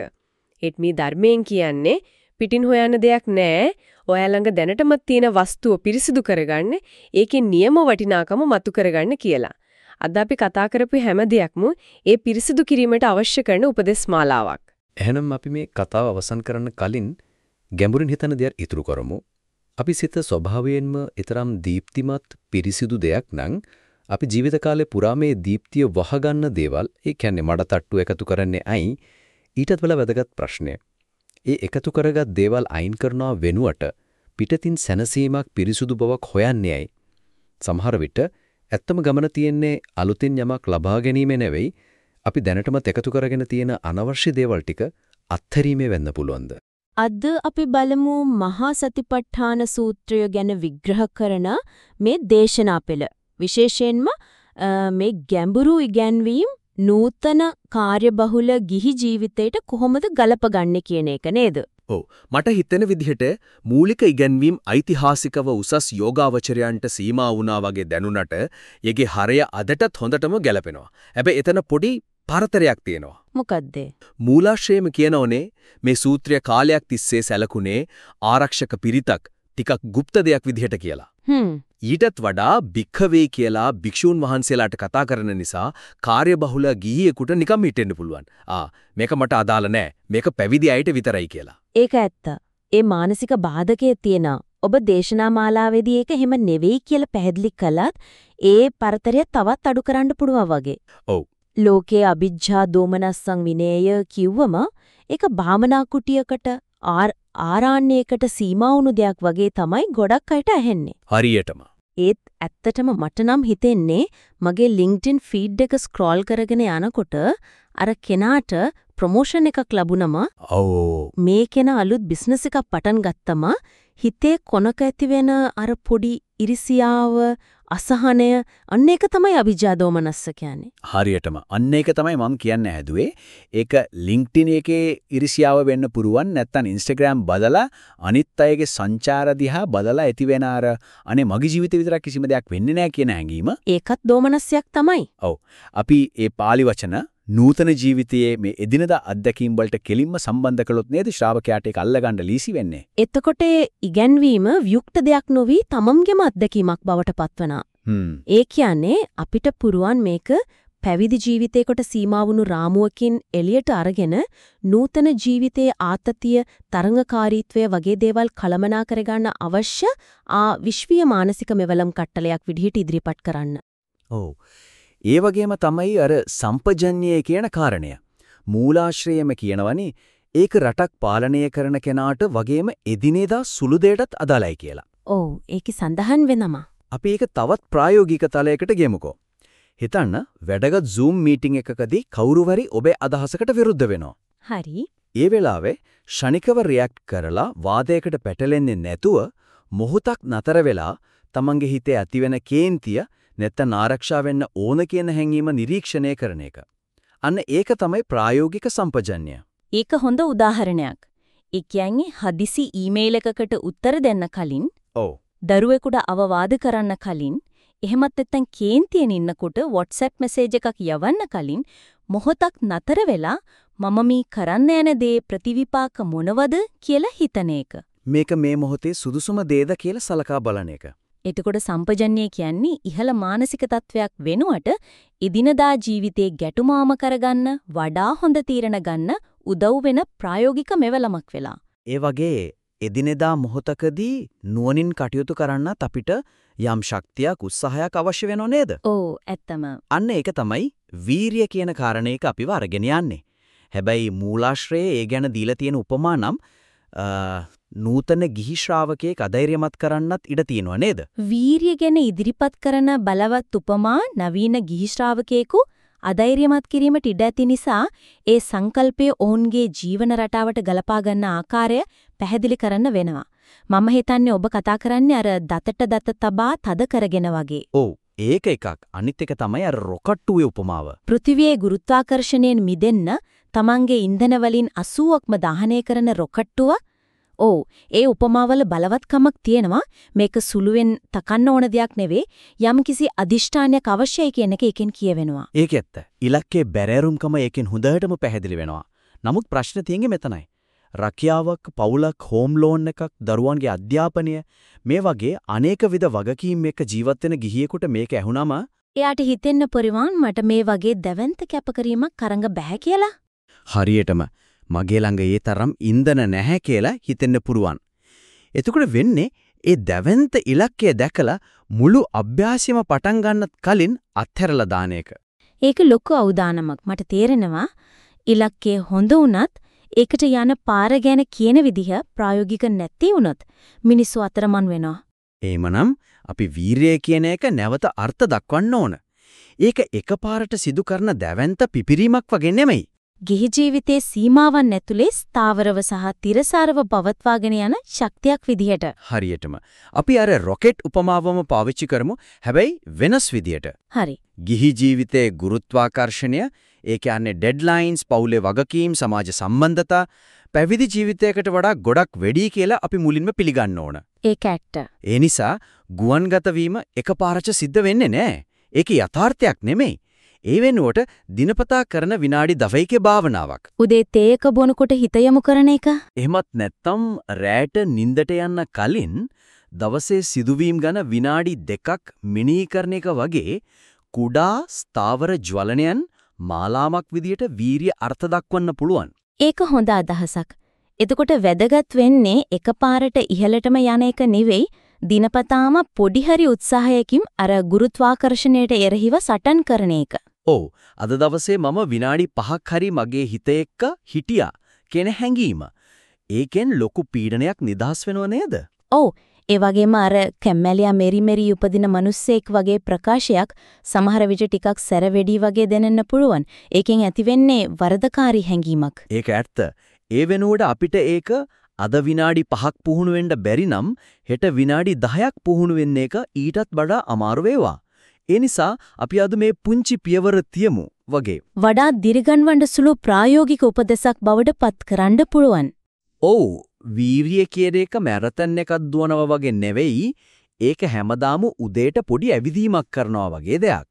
ඒත් මේ ධර්මයෙන් කියන්නේ පිටින් හොයන්න දෙයක් නැහැ. ඔයා ළඟ දැනටම තියෙන වස්තුව පිරිසිදු කරගන්න, ඒකේ නියම වටිනාකම මතු කරගන්න කියලා. අද අපි කතා කරපු හැම දෙයක්ම ඒ පිරිසිදු කිරීමට අවශ්‍ය කරන උපදෙස් මාලාවක්. එහෙනම් අපි මේ කතාව අවසන් කරන්න කලින් ගැඹුරින් හිතන දෙයක් ඉතුරු කරමු. අපි සිත ස්වභාවයෙන්ම ඊතරම් දීප්තිමත් පිරිසිදු දෙයක් නම් අපි ජීවිත කාලේ පුරා මේ දීප්තිය වහගන්න දේවල් ඒ කියන්නේ මඩ තට්ටු එකතු කරන්නේ අයි ඊටත් වඩා වැදගත් ප්‍රශ්නයක්. ඒ එකතු කරගත් දේවල් අයින් කරනවා වෙනුවට පිටතින් සැනසීමක් පිරිසුදු බවක් හොයන්නේ ඇයි? සමහර විට ඇත්තම ගමන තියෙන්නේ අලුතින් යමක් ලබා ගැනීම නෙවෙයි අපි දැනටමත් එකතු කරගෙන තියෙන අනවශ්‍ය දේවල් ටික අත්හැරීමේ වෙන්න පුළුවන්ද? අද අපි බලමු මහා සතිපට්ඨාන සූත්‍රය ගැන විග්‍රහ කරන මේ දේශනා පෙළ. විශේෂයෙන්ම මේ ගැඹුරු ඉගැන්වීම් නූතන කාර්යබහුල ගිහි ජීවිතයට කොහොමද ගලපගන්නේ කියන එක නේද? ඔව් මට හිතෙන විදිහට මූලික ඉගැන්වීම් ඓතිහාසිකව උසස් යෝගාවචරයන්ට සීමා වුණා වගේ දැනුණට යගේ හරය අදටත් හොඳටම ගැලපෙනවා. හැබැයි එතන පොඩි පරතරයක් තියෙනවා. මොකද්ද? මූලාශ්‍රයේම කියනෝනේ මේ සූත්‍රය කාලයක් තිස්සේ සැලකුනේ ආරක්ෂක පිරිතක් ටිකක් গুপ্ত දෙයක් විදිහට කියලා. හ්ම්. ඊටත් වඩා භික්ඛවේ කියලා භික්ෂූන් වහන්සේලාට කතා කරන නිසා කාර්යබහුල ගිහියෙකුට නිකම් හිටෙන්න පුළුවන්. ආ මේක මට අදාළ නෑ. මේක පැවිදි අයට විතරයි කියලා. ඒක ඇත්ත. ඒ මානසික බාධකයේ තියෙන ඔබ දේශනා මාලාවේදී ඒක එහෙම නෙවෙයි කියලා පැහැදිලි කළත් ඒ පරතරය තවත් අඩු කරන්න පුළුවන් වගේ. ඔව්. ලෝකේ අවිජ්ජා දෝමනස්සං විනේය කිව්වම ඒක භාවනා කුටියකට ආරාණ්‍යයකට සීමා වුණු දෙයක් වගේ තමයි ගොඩක් අයට ඇහෙන්නේ. හරියටම. ඒත් ඇත්තටම මට නම් හිතෙන්නේ මගේ LinkedIn feed එක scroll කරගෙන යනකොට අර කෙනාට ප්‍රොමෝෂන් එකක් ලැබුණම ඔව් මේ කෙනා අලුත් බිස්නස් එකක් පටන් ගත්තම හිතේ කොනක ඇති වෙන අර පොඩි ඉරිසියාව අසහනය අන්න ඒක තමයි අවිජ්ජාදෝමනස්ස කියන්නේ. හරියටම අන්න ඒක තමයි මම කියන්න හැදුවේ. ඒක LinkedIn එකේ ඉරිසියාව වෙන්න පුරුවන් නැත්නම් Instagram බදලා අනිත් අයගේ සංචාර දිහා බදලා ඇති වෙන අර අනේ මගේ ජීවිතේ විතරක් කිසිම දෙයක් වෙන්නේ නැහැ කියන හැඟීම. ඒකත් දෝමනස්සයක් තමයි. ඔව්. අපි ඒ pāli වචන නූතන ජීවිතයේ මේ එදිනදා අත්දැකීම් වලට කෙලින්ම සම්බන්ධ කළොත් නේද ශ්‍රාවකයාට ඒක අල්ලගන්න ලීසි වෙන්නේ. එතකොට ඉගැන්වීම වියුක්ත දෙයක් නොවි තමන්ගේම අත්දැකීමක් බවට පත්වනා. ඒ කියන්නේ අපිට පුරුවන් මේක පැවිදි ජීවිතයකට සීමා වුණු රාමුවකින් එළියට අරගෙන නූතන ජීවිතයේ ආතතිය තරංගකාරීත්වය වගේ දේවල් කළමනා කරගන්න අවශ්‍ය ආ විශ්වීය මානසික මෙවලම් කට්ටලයක් විදිහට ඉදිරිපත් කරන්න. ඔව්. ඒ වගේම තමයි අර සම්පජඤ්ඤය කියන කාරණය. මූලාශ්‍රයම කියනවනේ ඒක රටක් පාලනය කරන කෙනාට වගේම එදිනෙදා සුළු දෙයටත් අදාළයි කියලා. ඔව් ඒකේ සඳහන් වෙනම. අපි ඒක තවත් ප්‍රායෝගික තලයකට ගෙමුකෝ. හිතන්න වැඩගත් Zoom මීටින් එකකදී කවුරුවරි ඔබේ අදහසකට විරුද්ධ වෙනවා. හරි. ඒ වෙලාවේ ෂණිකව රියැක්ට් කරලා වාදයකට පැටලෙන්නේ නැතුව මොහොතක් නතර වෙලා තමන්ගේ හිතේ ඇතිවෙන කේන්තිය නැත්තම් ආරක්ෂා වෙන්න ඕන කියන හැඟීම නිරීක්ෂණය කරන එක. අන්න ඒක තමයි ප්‍රායෝගික සම්පජන්‍ය. ඒක හොඳ උදාහරණයක්. ඒ කියන්නේ හදිසි ඊමේල් එකකට උත්තර දෙන්න කලින් ඔව්. දරුවෙකුට අවවාද කරන්න කලින් එහෙමත් නැත්නම් කේන්තියෙන් ඉන්නකොට WhatsApp මැසේජ් එකක් යවන්න කලින් මොහොතක් නතර වෙලා මම මේ කරන්න යන දේ ප්‍රතිවිපාක මොනවද කියලා හිතන එක. මේක මේ මොහොතේ සුදුසුම දේද කියලා සලකා බලන එක. එතකොට සම්පජන්‍ය කියන්නේ ඉහළ මානසික තත්වයක් වෙනුවට ඉදිනදා ජීවිතේ ගැටුමාම කරගන්න වඩා හොඳ තීරණ ගන්න උදව් වෙන ප්‍රායෝගික මෙවලමක් වෙලා. ඒ වගේ එදිනෙදා මොහොතකදී නුවණින් කටයුතු කරන්නත් අපිට යම් ශක්තියක් උත්සාහයක් අවශ්‍ය වෙනව නේද? ඔව් ඇත්තම. අන්න ඒක තමයි වීරිය කියන කාරණේක අපිව අරගෙන යන්නේ. හැබැයි මූලාශ්‍රයේ ඒ ගැන දීලා තියෙන උපමා නම් නූතන ගිහි ශ්‍රාවකයෙක් අධෛර්යමත් කරන්නත් ඉඩ තියෙනවා නේද? වීරිය ගැන ඉදිරිපත් කරන බලවත් උපමා නවීන ගිහි ශ්‍රාවකයෙකු අධෛර්යමත් කිරීමට ඉඩ ඇති නිසා ඒ සංකල්පය ඔවුන්ගේ ජීවන රටාවට ගලපා ගන්න ආකාරය පැහැදිලි කරන්න වෙනවා. මම හිතන්නේ ඔබ කතා කරන්නේ අර දතට දත තබා තද කරගෙන වගේ. ඔව් ඒක එකක්. අනිත් එක තමයි අර රොකට්ටුවේ උපමාව. පෘථිවියේ ගුරුත්වාකර්ෂණයෙන් මිදෙන්න තමන්ගේ ඉන්ධන වලින් 80ක්ම දහනය කරන රොකට්ටුව ඔව් ඒ උපමාවල බලවත්කමක් තියෙනවා. මේක සුළුවෙන් තකන්න ඕන දෙයක් නෙවෙයි. යම්කිසි අදිෂ්ඨානයක් අවශ්‍යයි කියන එක එකෙන් කියවෙනවා. ඒක ඇත්ත. ඉලක්කේ බැරෑරුම්කම ඒකෙන් හොඳටම පැහැදිලි වෙනවා. නමුත් ප්‍රශ්න තියෙන්නේ මෙතනයි. රැකියාවක් පවුලක් හෝම් ලෝන් එකක් දරුවන්ගේ අධ්‍යාපනය මේ වගේ අනේක විද වගකීම් එක්ක ජීවත් වෙන ගිහියෙකුට මේක ඇහුනම එයාට හිතෙන්න පරිවාන් මට මේ වගේ දැවැන්ත කැපකිරීමක් කරඟ බෑ කියලා. හරියටම මගේ ළඟ ඒ තරම් ඉන්ධන නැහැ කියලා හිතෙන්න පුරුවන්. එතකොට වෙන්නේ ඒ දැවැන්ත ඉලක්කය දැකලා මුළු අභ්‍යාසයම පටන් ගන්නත් කලින් අත්හැරලා දාන එක. ඒක ලොකු අවදානමක් මට තේරෙනවා. ඉලක්කය හොඳ වුණත් ඒකට යන පාර ගැන කියන විදිහ ප්‍රායෝගික නැති වුණොත් මිනිස්සු අතරමං වෙනවා. එහෙමනම් අපි වීරය කියන එක නැවත අර්ථ දක්වන්න ඕන. ඒක එකපාරට සිදු කරන දැවැන්ත පිපිරීමක් වගේ නෙමෙයි. ගිහි ජීවිතයේ සීමාවන් ඇතුලේ ස්ථාවරව සහ තිරසාරව පවත්වාගෙන යන ශක්තියක් විදිහට. හරියටම. අපි අර රොකට් උපමාවම පාවිච්චි කරමු. හැබැයි වෙනස් විදියට. හරි. ගිහි ජීවිතයේ ගුරුත්වාකර්ෂණය, ඒ කියන්නේ ඩෙඩ්ලයින්ස්, පවුලේ වගකීම්, සමාජ සම්බන්ධතා, පැවිදි ජීවිතයකට වඩා ගොඩක් වැඩි කියලා අපි මුලින්ම පිළිගන්න ඕන. ඒක ඇත්ත. ඒ නිසා ගුවන්ගත වීම එකපාරට සිද්ධ වෙන්නේ නැහැ. ඒක යථාර්ථයක් නෙමෙයි. ඒ වෙනුවට දිනපතා කරන විනාඩි 10කේ භාවනාවක්. උදේ තේයක බොනකොට හිත යොමු කරන එක. එහෙමත් නැත්නම් රැට නිින්දට යන්න කලින් දවසේ සිදුවීම් ගැන විනාඩි දෙකක් මිනී කරන එක වගේ කුඩා ස්ථාවර ජ්වලනයන් මාලාවක් විදියට වීරිය අර්ථ දක්වන්න පුළුවන්. ඒක හොඳ අදහසක්. එතකොට වැදගත් වෙන්නේ එකපාරට ඉහළටම යන එක නෙවෙයි දිනපතාම පොඩි හරි උත්සාහයකින් අර ගුරුත්වාකර්ෂණයට එරෙහිව සටන් කරන එක. ඔව් අද දවසේ මම විනාඩි 5ක් හරි මගේ හිත එක්ක හිටියා කියන හැඟීම. ඒකෙන් ලොකු පීඩනයක් නිදහස් වෙනව නේද? ඔව් ඒ වගේම අර කැම්මැලියා මෙරි මෙරි උපදින මිනිස්සෙක් වගේ ප්‍රකාශයක් සමහර විට ටිකක් සැර වෙඩි වගේ දැනෙන්න පුළුවන්. ඒකෙන් ඇතිවෙන්නේ වරදකාරී හැඟීමක්. ඒක ඇත්ත. ඒ වෙනුවට අපිට ඒක අද විනාඩි 5ක් පුහුණු වෙන්න බැරි නම් හෙට විනාඩි 10ක් පුහුණු වෙන්න එක ඊටත් වඩා අමාරු වේවා. ඒ නිසා අපි අද මේ පුංචි පියවර තියමු වගේ. වඩා දිරගන්වන්න සුළු ප්‍රායෝගික උපදෙසක් බවට පත් කරන්න පුළුවන්. ඔව් වීරිය කියන එක මැරතන් එකක් දුවනවා වගේ නෙවෙයි ඒක හැමදාම උදේට පොඩි ඇවිදීමක් කරනවා වගේ දෙයක්.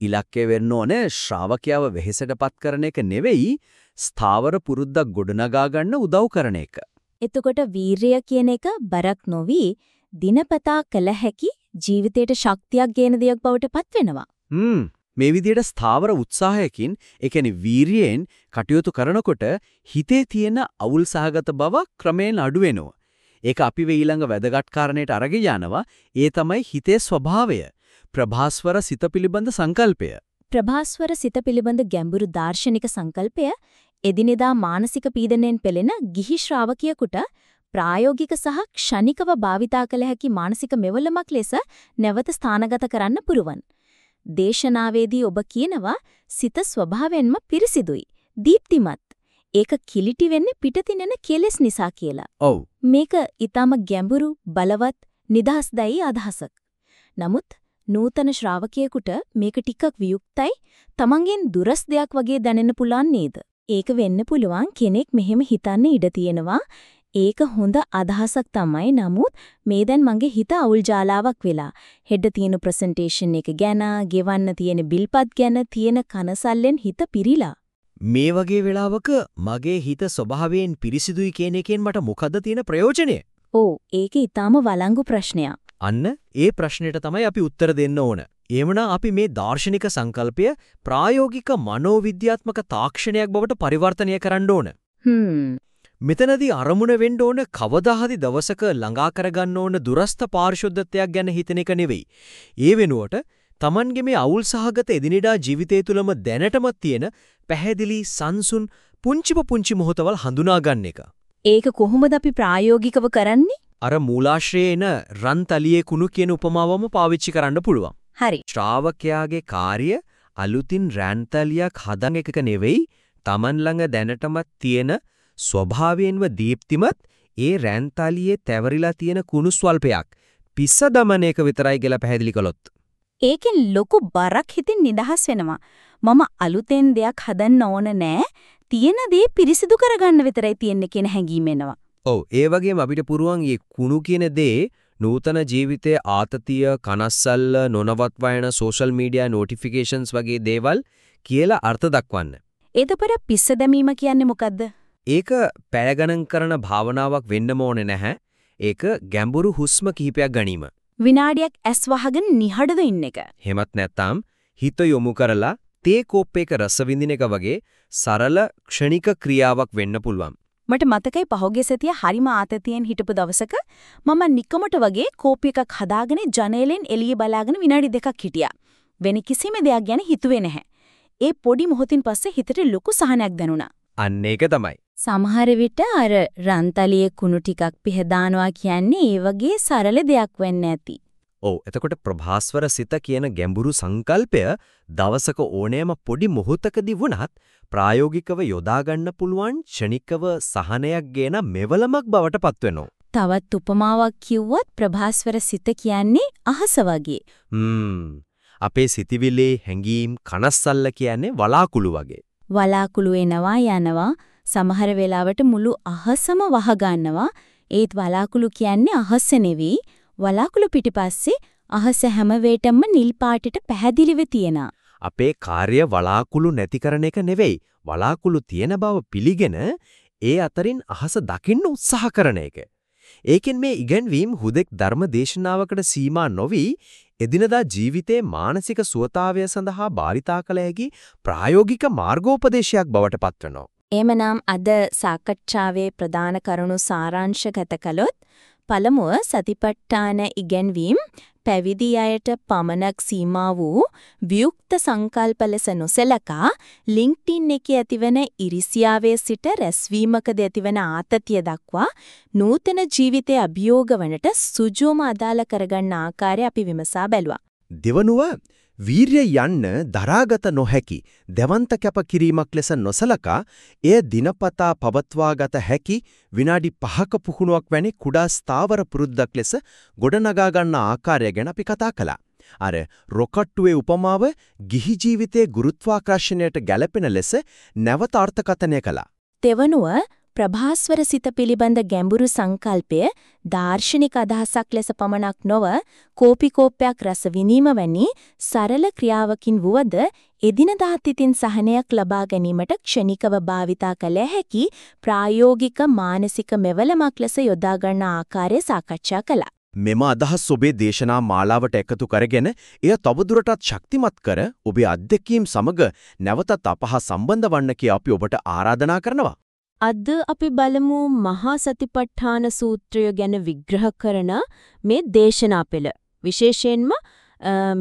ඉලක්කය වෙන්න ඕනේ ශ්‍රාවකයව වෙහෙසටපත් කරන එක නෙවෙයි ස්ථාවර පුරුද්දක් ගොඩනගා ගන්න උදව් කරන එක. එතකොට වීරිය කියන එක බරක් නොවි දිනපතා කළ හැකි ජීවිතයට ශක්තියක් ගේන දෙයක් බවට පත් වෙනවා. හ්ම් මේ විදිහට ස්ථාවර උත්සාහයකින් ඒ කියන්නේ වීරියෙන් කටයුතු කරනකොට හිතේ තියෙන අවුල් සහගත බව ක්‍රමයෙන් අඩු වෙනවා. ඒක අපිව ඊළඟ වැදගත් කාරණයට අරගෙන යනවා. ඒ තමයි හිතේ ස්වභාවය. ප්‍රභාස්වර සිත පිළිබඳ සංකල්පය. ප්‍රභාස්වර සිත පිළිබඳ ගැඹුරු දාර්ශනික සංකල්පය එදිනෙදා මානසික පීඩනයෙන් පෙළෙන ගිහි ශ්‍රාවකියෙකුට ප්‍රායෝගික සහ ක්ෂණිකව භාවිතා කළ හැකි මානසික මෙවලමක් ලෙස නැවත ස්ථානගත කරන්න පුරුවන්. දේශනාවේදී ඔබ කියනවා සිත ස්වභාවයෙන්ම පිරිසිදුයි, දීප්තිමත්. ඒක කිලිටි වෙන්නේ පිටතිනෙන කෙලෙස් නිසා කියලා. ඔව්. මේක ඊටම ගැඹුරු, බලවත්, නිදහස්දයි අදහසක්. නමුත් නූතන ශ්‍රාවකයෙකුට මේක ටිකක් වියුක්තයි, තමන්ගෙන් දුරස් දෙයක් වගේ දැනෙන්න පුළුවන් නේද? ඒක වෙන්න පුළුවන් කෙනෙක් මෙහෙම හිතන්න ඉඩ තියෙනවා. ඒක හොඳ අදහසක් තමයි. නමුත් මේ දැන් මගේ හිත අවුල් ජාලාවක් වෙලා. හෙඩ තියෙන ප්‍රසන්ටේෂන් එක ගැන, ගෙවන්න තියෙන බිල්පත් ගැන තියෙන කනසල්ලෙන් හිත පිරීලා. මේ වගේ වෙලාවක මගේ හිත ස්වභාවයෙන් පිරිසිදුයි කියන එකෙන් මට මොකද්ද තියෙන ප්‍රයෝජනය? ඕ ඒක ඊටාම වළංගු ප්‍රශ්නයක්. අන්න ඒ ප්‍රශ්නෙට තමයි අපි උත්තර දෙන්න ඕන. එhmenan අපි මේ දාර්ශනික සංකල්පය ප්‍රායෝගික මනෝවිද්‍යාත්මක තාක්ෂණයක් බවට පරිවර්තනය කරන්න ඕන. හ්ම්. මෙතනදී අරමුණ වෙන්න ඕන කවදා හරි දවසක ළඟා කරගන්න ඕන දුරස්ත පාරිශුද්ධත්වයක් ගැන හිතන එක නෙවෙයි. ඒ වෙනුවට Tamange මේ අවුල් සහගත එදිනෙදා ජීවිතය තුළම දැනටම තියෙන පැහැදිලි සංසුන් පුංචිම පුංචි මොහොතවල් හඳුනා ගන්න එක. ඒක කොහොමද අපි ප්‍රායෝගිකව කරන්නේ? අර මූලාශ්‍රයේ එන රන්තලියේ කුණු කියන උපමාවම පාවිච්චි කරන්න පුළුවන්. හරි. ශ්‍රාවකයාගේ කාර්ය අලුතින් රැන්තලියක් හදන එකක නෙවෙයි Taman ළඟ දැනටමත් තියෙන ස්වභාවයෙන්ම දීප්තිමත් ඒ රැන්තලියේ තැවරිලා තියෙන කුණු ස්වල්පයක් පිස්ස දමන එක විතරයි කියලා පැහැදිලි කළොත්. ඒකෙන් ලොකු බරක් හිතින් නිදහස් වෙනවා. මම අලුතෙන් දෙයක් හදන්න ඕන නෑ. තියෙන දේ පිරිසිදු කරගන්න විතරයි තියෙන්නේ කියන හැඟීම එනවා. ඔව් ඒ වගේම අපිට පුරුවන් මේ කුණු කියන දේ නූතන ජීවිතයේ ආතතිය, කනස්සල්ල, නොනවත්වා යන සෝෂල් මීඩියා නොටිෆිකේෂන්ස් වගේ දේවල් කියලා අර්ථ දක්වන්න. එතපර පිස්ස දැමීම කියන්නේ මොකද්ද? ඒක පැය ගණන් කරන භාවනාවක් වෙන්නම ඕනේ නැහැ. ඒක ගැඹුරු හුස්ම කිහිපයක් ගැනීම. විනාඩියක් ඇස් වහගෙන නිහඬව ඉන්න එක. එහෙමත් නැත්නම් හිත යොමු කරලා තේ කෝප්පයක රස විඳින එක වගේ සරල ක්ෂණික ක්‍රියාවක් වෙන්න පුළුවන්. මට මතකයි පහුගිය සතිය හරිම ආතතියෙන් හිටපු දවසක මම නිකමට වගේ කෝපි එකක් හදාගෙන ජනේලෙන් එළිය බලාගෙන විනාඩි දෙකක් හිටියා. වෙන කිසිම දෙයක් ගැන හිතුවේ නැහැ. ඒ පොඩි මොහොතින් පස්සේ හිතට ලොකු සහනයක් දැනුණා. අන්න ඒක තමයි. සමහර විට අර රන්තලියේ කුණු ටිකක් පිහදානවා කියන්නේ ඒ වගේ සරල දෙයක් වෙන්න ඇති. ඔව් එතකොට ප්‍රභාස්වර සිත කියන ගැඹුරු සංකල්පය දවසක ඕනෑම පොඩි මොහොතකදී වුණත් ප්‍රායෝගිකව යොදා ගන්න පුළුවන් ක්ෂණිකව සහනයක් ගේන මෙවලමක් බවට පත්වෙනවා. තවත් උපමාවක් කිව්වොත් ප්‍රභාස්වර සිත කියන්නේ අහස වගේ. හ්ම් අපේ සිතිවිලි හැඟීම් කනස්සල්ල කියන්නේ වලාකුළු වගේ. වලාකුළු එනවා යනවා සමහර වෙලාවට මුළු අහසම වහ ගන්නවා ඒත් වලාකුළු කියන්නේ අහස නෙවෙයි වලාකුළු පිටිපස්සේ අහස හැම වෙලටම නිල් පාටට පැහැදිලිව තියෙනවා. අපේ කාර්ය වලාකුළු නැති කරන එක නෙවෙයි වලාකුළු තියෙන බව පිළිගෙන ඒ අතරින් අහස දකින්න උත්සාහ කරන එක. ඒකෙන් මේ ඉගැන්වීම් හුදෙක් ධර්ම දේශනාවකට සීමා නොවි එදිනදා ජීවිතයේ මානසික සුවතාවය සඳහා භාවිතා කළ හැකි ප්‍රායෝගික මාර්ගෝපදේශයක් බවට පත්වනවා. එමනම් අද සාකච්ඡාවේ ප්‍රධාන කරුණු සාරාංශගත කළොත් පළමුව සතිපට්ඨාන ඉගැන්වීම් පැවිදි අයට පමණක් සීමා වූ වියුක්ත සංකල්ප ලෙස නොසලකා LinkedIn එකේ ඇතිවන ඉරිසියාවේ සිට රැස්වීමකද ඇතිවන ආතතිය දක්වා නූතන ජීවිතයේ අභියෝග වනට සුජෝම අදාළ කරගන්න ආකාරය අපි විමසා බැලුවා. දෙවනුව වීරය යන්න දරාගත නොහැකි දෙවන්ත කැපකිරීමක් ලෙස නොසලකා එය දිනපතා පවත්වාගත හැකි විනාඩි 5ක පුහුණුවක් වැනි කුඩා ස්ථාවර පුරුද්දක් ලෙස ගොඩනගා ගන්න ආකාරය ගැන අපි කතා කළා. අර රොකට්ටුවේ උපමාව ගිහි ජීවිතයේ ගුරුත්වාකර්ෂණයට ගැළපෙන ලෙස නැවත අර්ථකථනය කළා. දෙවනුව ප්‍රභාස්වර සිත පිළිබඳ ගැඹුරු සංකල්පය දාර්ශනික අදහසක් ලෙස පමණක් නොව කෝපි කෝපයක් රස විඳීම වැනි සරල ක්‍රියාවකින් වුවද එදිනදා තිතින් සහනයක් ලබා ගැනීමට ක්ෂණිකව භාවිතා කළ හැකි ප්‍රායෝගික මානසික මෙවලමක් ලෙස යොදා ගන්න ආකාරය සාකච්ඡා කළා. මෙම අදහස් ඔබේ දේශනා මාලාවට එකතු කරගෙන එය තවදුරටත් ශක්තිමත් කර ඔබේ අත්දැකීම් සමග නැවතත් අපහ සම්බන්ධ වන්න කිය අපි ඔබට ආරාධනා කරනවා. අද අපි බලමු මහා සතිපට්ඨාන සූත්‍රය ගැන විග්‍රහ කරන මේ දේශනා පෙළ. විශේෂයෙන්ම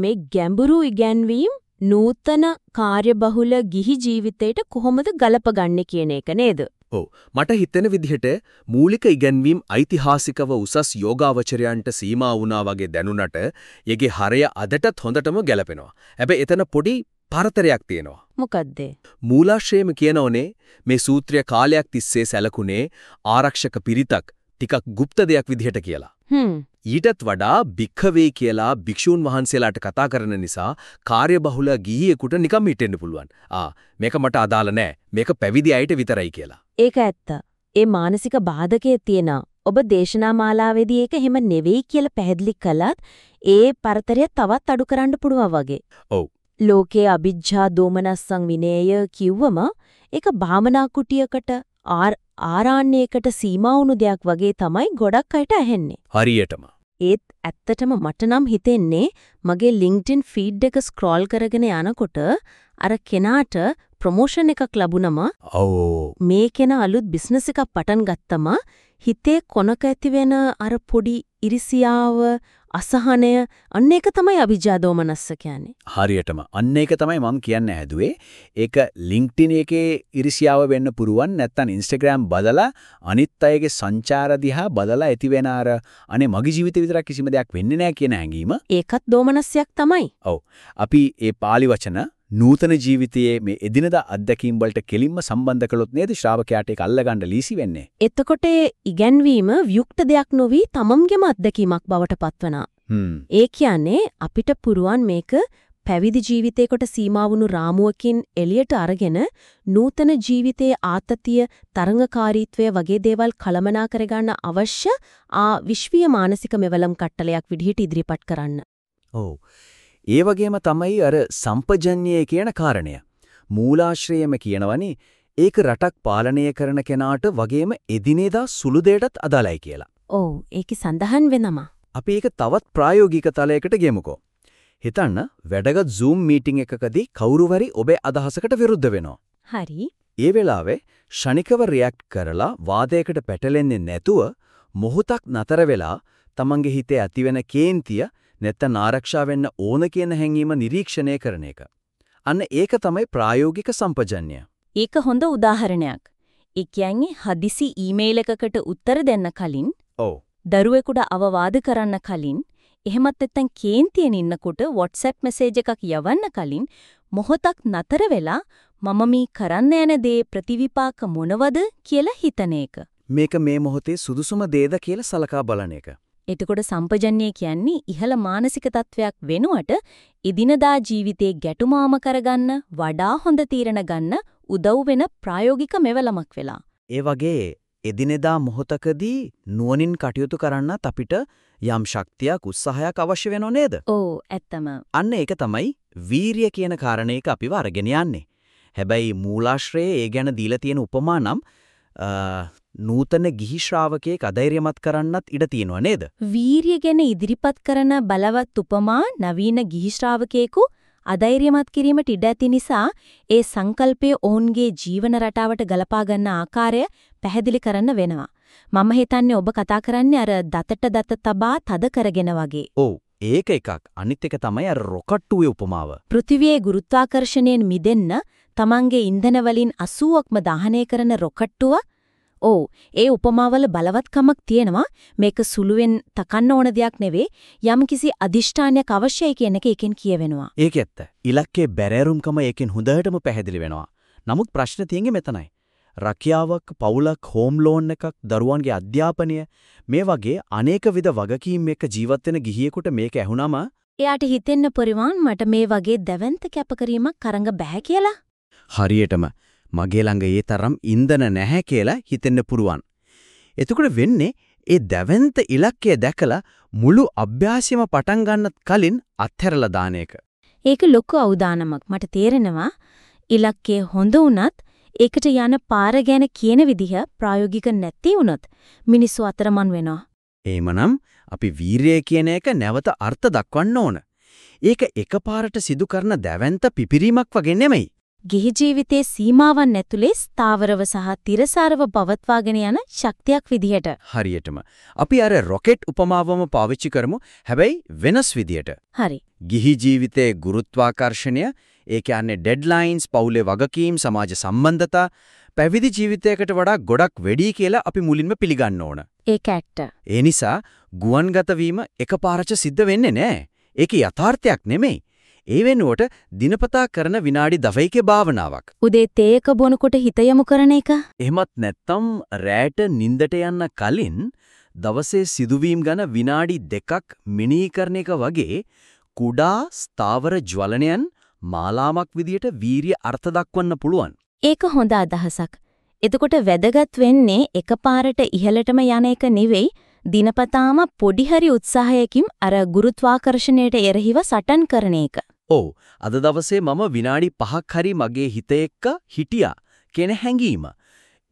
මේ ගැඹුරු ඉගැන්වීම් නූතන කාර්යබහුල ගිහි ජීවිතයට කොහොමද ගලපගන්නේ කියන එක නේද? ඔව් මට හිතෙන විදිහට මූලික ඉගැන්වීම් ඓතිහාසිකව උසස් යෝගාවචරයන්ට සීමා වුණා වගේ දැනුණට යගේ හරය අදටත් හොඳටම ගැලපෙනවා. හැබැයි එතන පොඩි පරතරයක් තියෙනවා. මොකද්ද? මූලාශ්‍රයේම කියනෝනේ මේ සූත්‍රය කාලයක් තිස්සේ සැලකුනේ ආරක්ෂක පිරිතක් ටිකක් গুপ্ত දෙයක් විදිහට කියලා. හ්ම්. ඊටත් වඩා භික්ඛවේ කියලා භික්ෂූන් වහන්සේලාට කතා කරන නිසා කාර්යබහුල ගිහියෙකුට නිකම් හිටෙන්න පුළුවන්. ආ මේක මට අදාළ නෑ. මේක පැවිදි අයට විතරයි කියලා. ඒක ඇත්ත. ඒ මානසික බාධකයේ තියෙන ඔබ දේශනා මාලාවේදී ඒක එහෙම නෙවෙයි කියලා පැහැදිලි කළත් ඒ පරතරය තවත් අඩු කරන්න පුළුවන් වගේ. ඔව්. ලෝකයේ අ비ජ්ජා දෝමනස්සං විනේය කිව්වම ඒක භාවනා කුටියකට ආරාණ්‍යයකට සීමා වුණු දෙයක් වගේ තමයි ගොඩක් අයට ඇහෙන්නේ. හරියටම. ඒත් ඇත්තටම මට නම් හිතෙන්නේ මගේ LinkedIn feed එක scroll කරගෙන යනකොට අර කෙනාට ප්‍රොමෝෂන් එකක් ලැබුණම ඔව් මේ කෙනා අලුත් බිස්නස් එකක් පටන් ගත්තම හිතේ කොනක ඇති වෙන අර පොඩි ඉරිසියාව අසහනය අන්න ඒක තමයි අවිජ්ජාදෝමනස්ස කියන්නේ. හරියටම අන්න ඒක තමයි මම කියන්න හැදුවේ. ඒක LinkedIn එකේ ඉරිසියාව වෙන්න පුරුවන් නැත්නම් Instagram බදලා අනිත් අයගේ සංචාර දිහා බදලා ඇති වෙන අර අනේ මගේ ජීවිතේ විතරක් කිසිම දෙයක් වෙන්නේ නැහැ කියන හැඟීම. ඒකත් දෝමනස්සයක් තමයි. ඔව්. අපි ඒ pāli වචන නූතන ජීවිතයේ මේ එදිනදා අත්දැකීම් වලට කෙලින්ම සම්බන්ධ කළොත් නේද ශ්‍රාවකයාට ඒක අල්ලගන්න ලීසි වෙන්නේ. එතකොට ඉගැන්වීම වියුක්ත දෙයක් නොවි තමන්ගේම අත්දැකීමක් බවට පත්වනා. ඒ කියන්නේ අපිට පුරුවන් මේක පැවිදි ජීවිතයකට සීමා වුණු රාමුවකින් එළියට අරගෙන නූතන ජීවිතයේ ආතතිය තරංගකාරීත්වය වගේ දේවල් කළමනා කරගන්න අවශ්‍ය ආ විශ්වීය මානසික මෙවලම් කට්ටලයක් විදිහට ඉදිරිපත් කරන්න. ඔව්. ඒ වගේම තමයි අර සම්පජඤ්ඤය කියන කාරණය. මූලාශ්‍රයම කියනවනේ ඒක රටක් පාලනය කරන කෙනාට වගේම එදිනෙදා සුළු දෙයටත් අදාළයි කියලා. ඔව් ඒකේ සඳහන් වෙනම. අපි ඒක තවත් ප්‍රායෝගික තලයකට ගෙමුකෝ. හිතන්න වැඩගත් Zoom meeting එකකදී කවුරුවරි ඔබේ අදහසකට විරුද්ධ වෙනවා. හරි. ඒ වෙලාවේ ෂණිකව රියැක්ට් කරලා වාදයකට පැටලෙන්නේ නැතුව මොහොතක් නතර වෙලා තමන්ගේ හිතේ ඇතිවෙන කේන්තිය නැත්තම් ආරක්ෂා වෙන්න ඕන කියන හැඟීම නිරීක්ෂණය කරන එක. අන්න ඒක තමයි ප්‍රායෝගික සම්පජන්‍ය. ඒක හොඳ උදාහරණයක්. ඒ කියන්නේ හදිසි ඊමේල් එකකට උත්තර දෙන්න කලින් ඔව්. දරුවෙකුට අවවාද කරන්න කලින් එහෙමත් නැත්නම් කේන්තියෙන් ඉන්නකොට WhatsApp මැසේජ් එකක් යවන්න කලින් මොහොතක් නතර වෙලා මම මේ කරන්න යන දේ ප්‍රතිවිපාක මොනවද කියලා හිතන එක. මේක මේ මොහොතේ සුදුසුම දේද කියලා සලකා බලන එක. එතකොට සම්පජන්‍ය කියන්නේ ඉහළ මානසික තත්වයක් වෙනුවට එදිනදා ජීවිතේ ගැටුමාම කරගන්න වඩා හොඳ තීරණ ගන්න උදව් වෙන ප්‍රායෝගික මෙවලමක් වෙලා. ඒ වගේ එදිනෙදා මොහොතකදී නුවණින් කටයුතු කරන්නත් අපිට යම් ශක්තියක් උත්සාහයක් අවශ්‍ය වෙනව නේද? ඔව් ඇත්තම. අන්න ඒක තමයි වීරිය කියන කාරණේක අපිව අරගෙන යන්නේ. හැබැයි මූලාශ්‍රයේ ඒ ගැන දීලා තියෙන උපමා නම් නූතන ගිහි ශ්‍රාවකයෙක් අධෛර්යමත් කරන්නත් ඉඩ තියෙනව නේද? වීරිය ගැන ඉදිරිපත් කරන බලවත් උපමා නවීන ගිහි ශ්‍රාවකයෙකු අධෛර්යමත් කිරීමට ඉඩ ඇති නිසා ඒ සංකල්පය ඔවුන්ගේ ජීවන රටාවට ගලපා ගන්න ආකාරය පැහැදිලි කරන්න වෙනවා. මම හිතන්නේ ඔබ කතා කරන්නේ අර දතට දත තබා තද කරගෙන වගේ. ඔව් ඒක එකක්. අනිත් එක තමයි අර රොකට්ටුවේ උපමාව. පෘථිවියේ ගුරුත්වාකර්ෂණයෙන් මිදෙන්න තමන්ගේ ඉන්ධන වලින් 80ක්ම දහනය කරන රොකට්ටුව ඔව් ඒ උපමාවල බලවත්කමක් තියෙනවා. මේක සුළුවෙන් තකන්න ඕන දෙයක් නෙවෙයි යම්කිසි අදිෂ්ඨානයක් අවශ්‍යයි කියන එක එකෙන් කියවෙනවා. ඒක ඇත්ත. ඉලක්කේ බැරෑරුම්කම එකෙන් හොඳටම පැහැදිලි වෙනවා. නමුත් ප්‍රශ්න තියෙන්නේ මෙතනයි. රැකියාවක් පවුලක් හෝම් ලෝන් එකක් දරුවන්ගේ අධ්‍යාපනය මේ වගේ අනේක විද වගකීම් එක්ක ජීවත් වෙන ගිහියෙකුට මේක ඇහුනම එයාට හිතෙන්න පරිවාන් මට මේ වගේ දැවැන්ත කැපකිරීමක් කරංග බෑ කියලා. හරියටම මගේ ළඟ ඒ තරම් ඉන්ධන නැහැ කියලා හිතෙන්න පුරුවන්. එතකොට වෙන්නේ ඒ දැවැන්ත ඉලක්කය දැකලා මුළු අභ්‍යාසයම පටන් ගන්නත් කලින් අත්හැරලා දාන එක. ඒක ලොකු අවදානමක්. මට තේරෙනවා ඉලක්කය හොඳ වුණත් ඒකට යන පාර ගැන කියන විදිහ ප්‍රායෝගික නැති වුණොත් මිනිස්සු අතරමං වෙනවා. එහෙමනම් අපි වීරය කියන එක නැවත අර්ථ දක්වන්න ඕන. ඒක එකපාරට සිදු කරන දැවැන්ත පිපිරීමක් වගේ නෙමෙයි. ගිහි ජීවිතයේ සීමාවන් ඇතුලේ ස්ථාවරව සහ තිරසාරව පවත්වාගෙන යන ශක්තියක් විදිහට. හරියටම. අපි අර රොකට් උපමාවම පාවිච්චි කරමු. හැබැයි වෙනස් විදියට. හරි. ගිහි ජීවිතයේ ගුරුත්වාකර්ෂණය, ඒ කියන්නේ ඩෙඩ්ලයින්ස්, පවුලේ වගකීම්, සමාජ සම්බන්ධතා පැවිදි ජීවිතයකට වඩා ගොඩක් වැඩි කියලා අපි මුලින්ම පිළිගන්න ඕන. ඒක ඇත්ත. ඒ නිසා ගුවන්ගත වීම එකපාරට සිද්ධ වෙන්නේ නැහැ. ඒක යථාර්ථයක් නෙමෙයි. ඒ වෙනුවට දිනපතා කරන විනාඩි 10කේ භාවනාවක්. උදේ තේයක බොනකොට හිත යොමු කරන එක. එහෙමත් නැත්නම් රැට නිින්දට යන්න කලින් දවසේ සිදුවීම් ගැන විනාඩි දෙකක් මෙනෙහි කරන එක වගේ කුඩා ස්ථාවර ජ්වලනයන් මාලාමක් විදියට වීරිය අර්ථ දක්වන්න පුළුවන්. ඒක හොඳ අදහසක්. එතකොට වැදගත් වෙන්නේ එකපාරට ඉහළටම යන එක නෙවෙයි දිනපතාම පොඩි හරි උත්සාහයකින් අර ගුරුත්වාකර්ෂණයට එරෙහිව සටන් කරන එක. ඔව් අද දවසේ මම විනාඩි 5ක් හරි මගේ හිත එක්ක හිටියා කියන හැඟීම.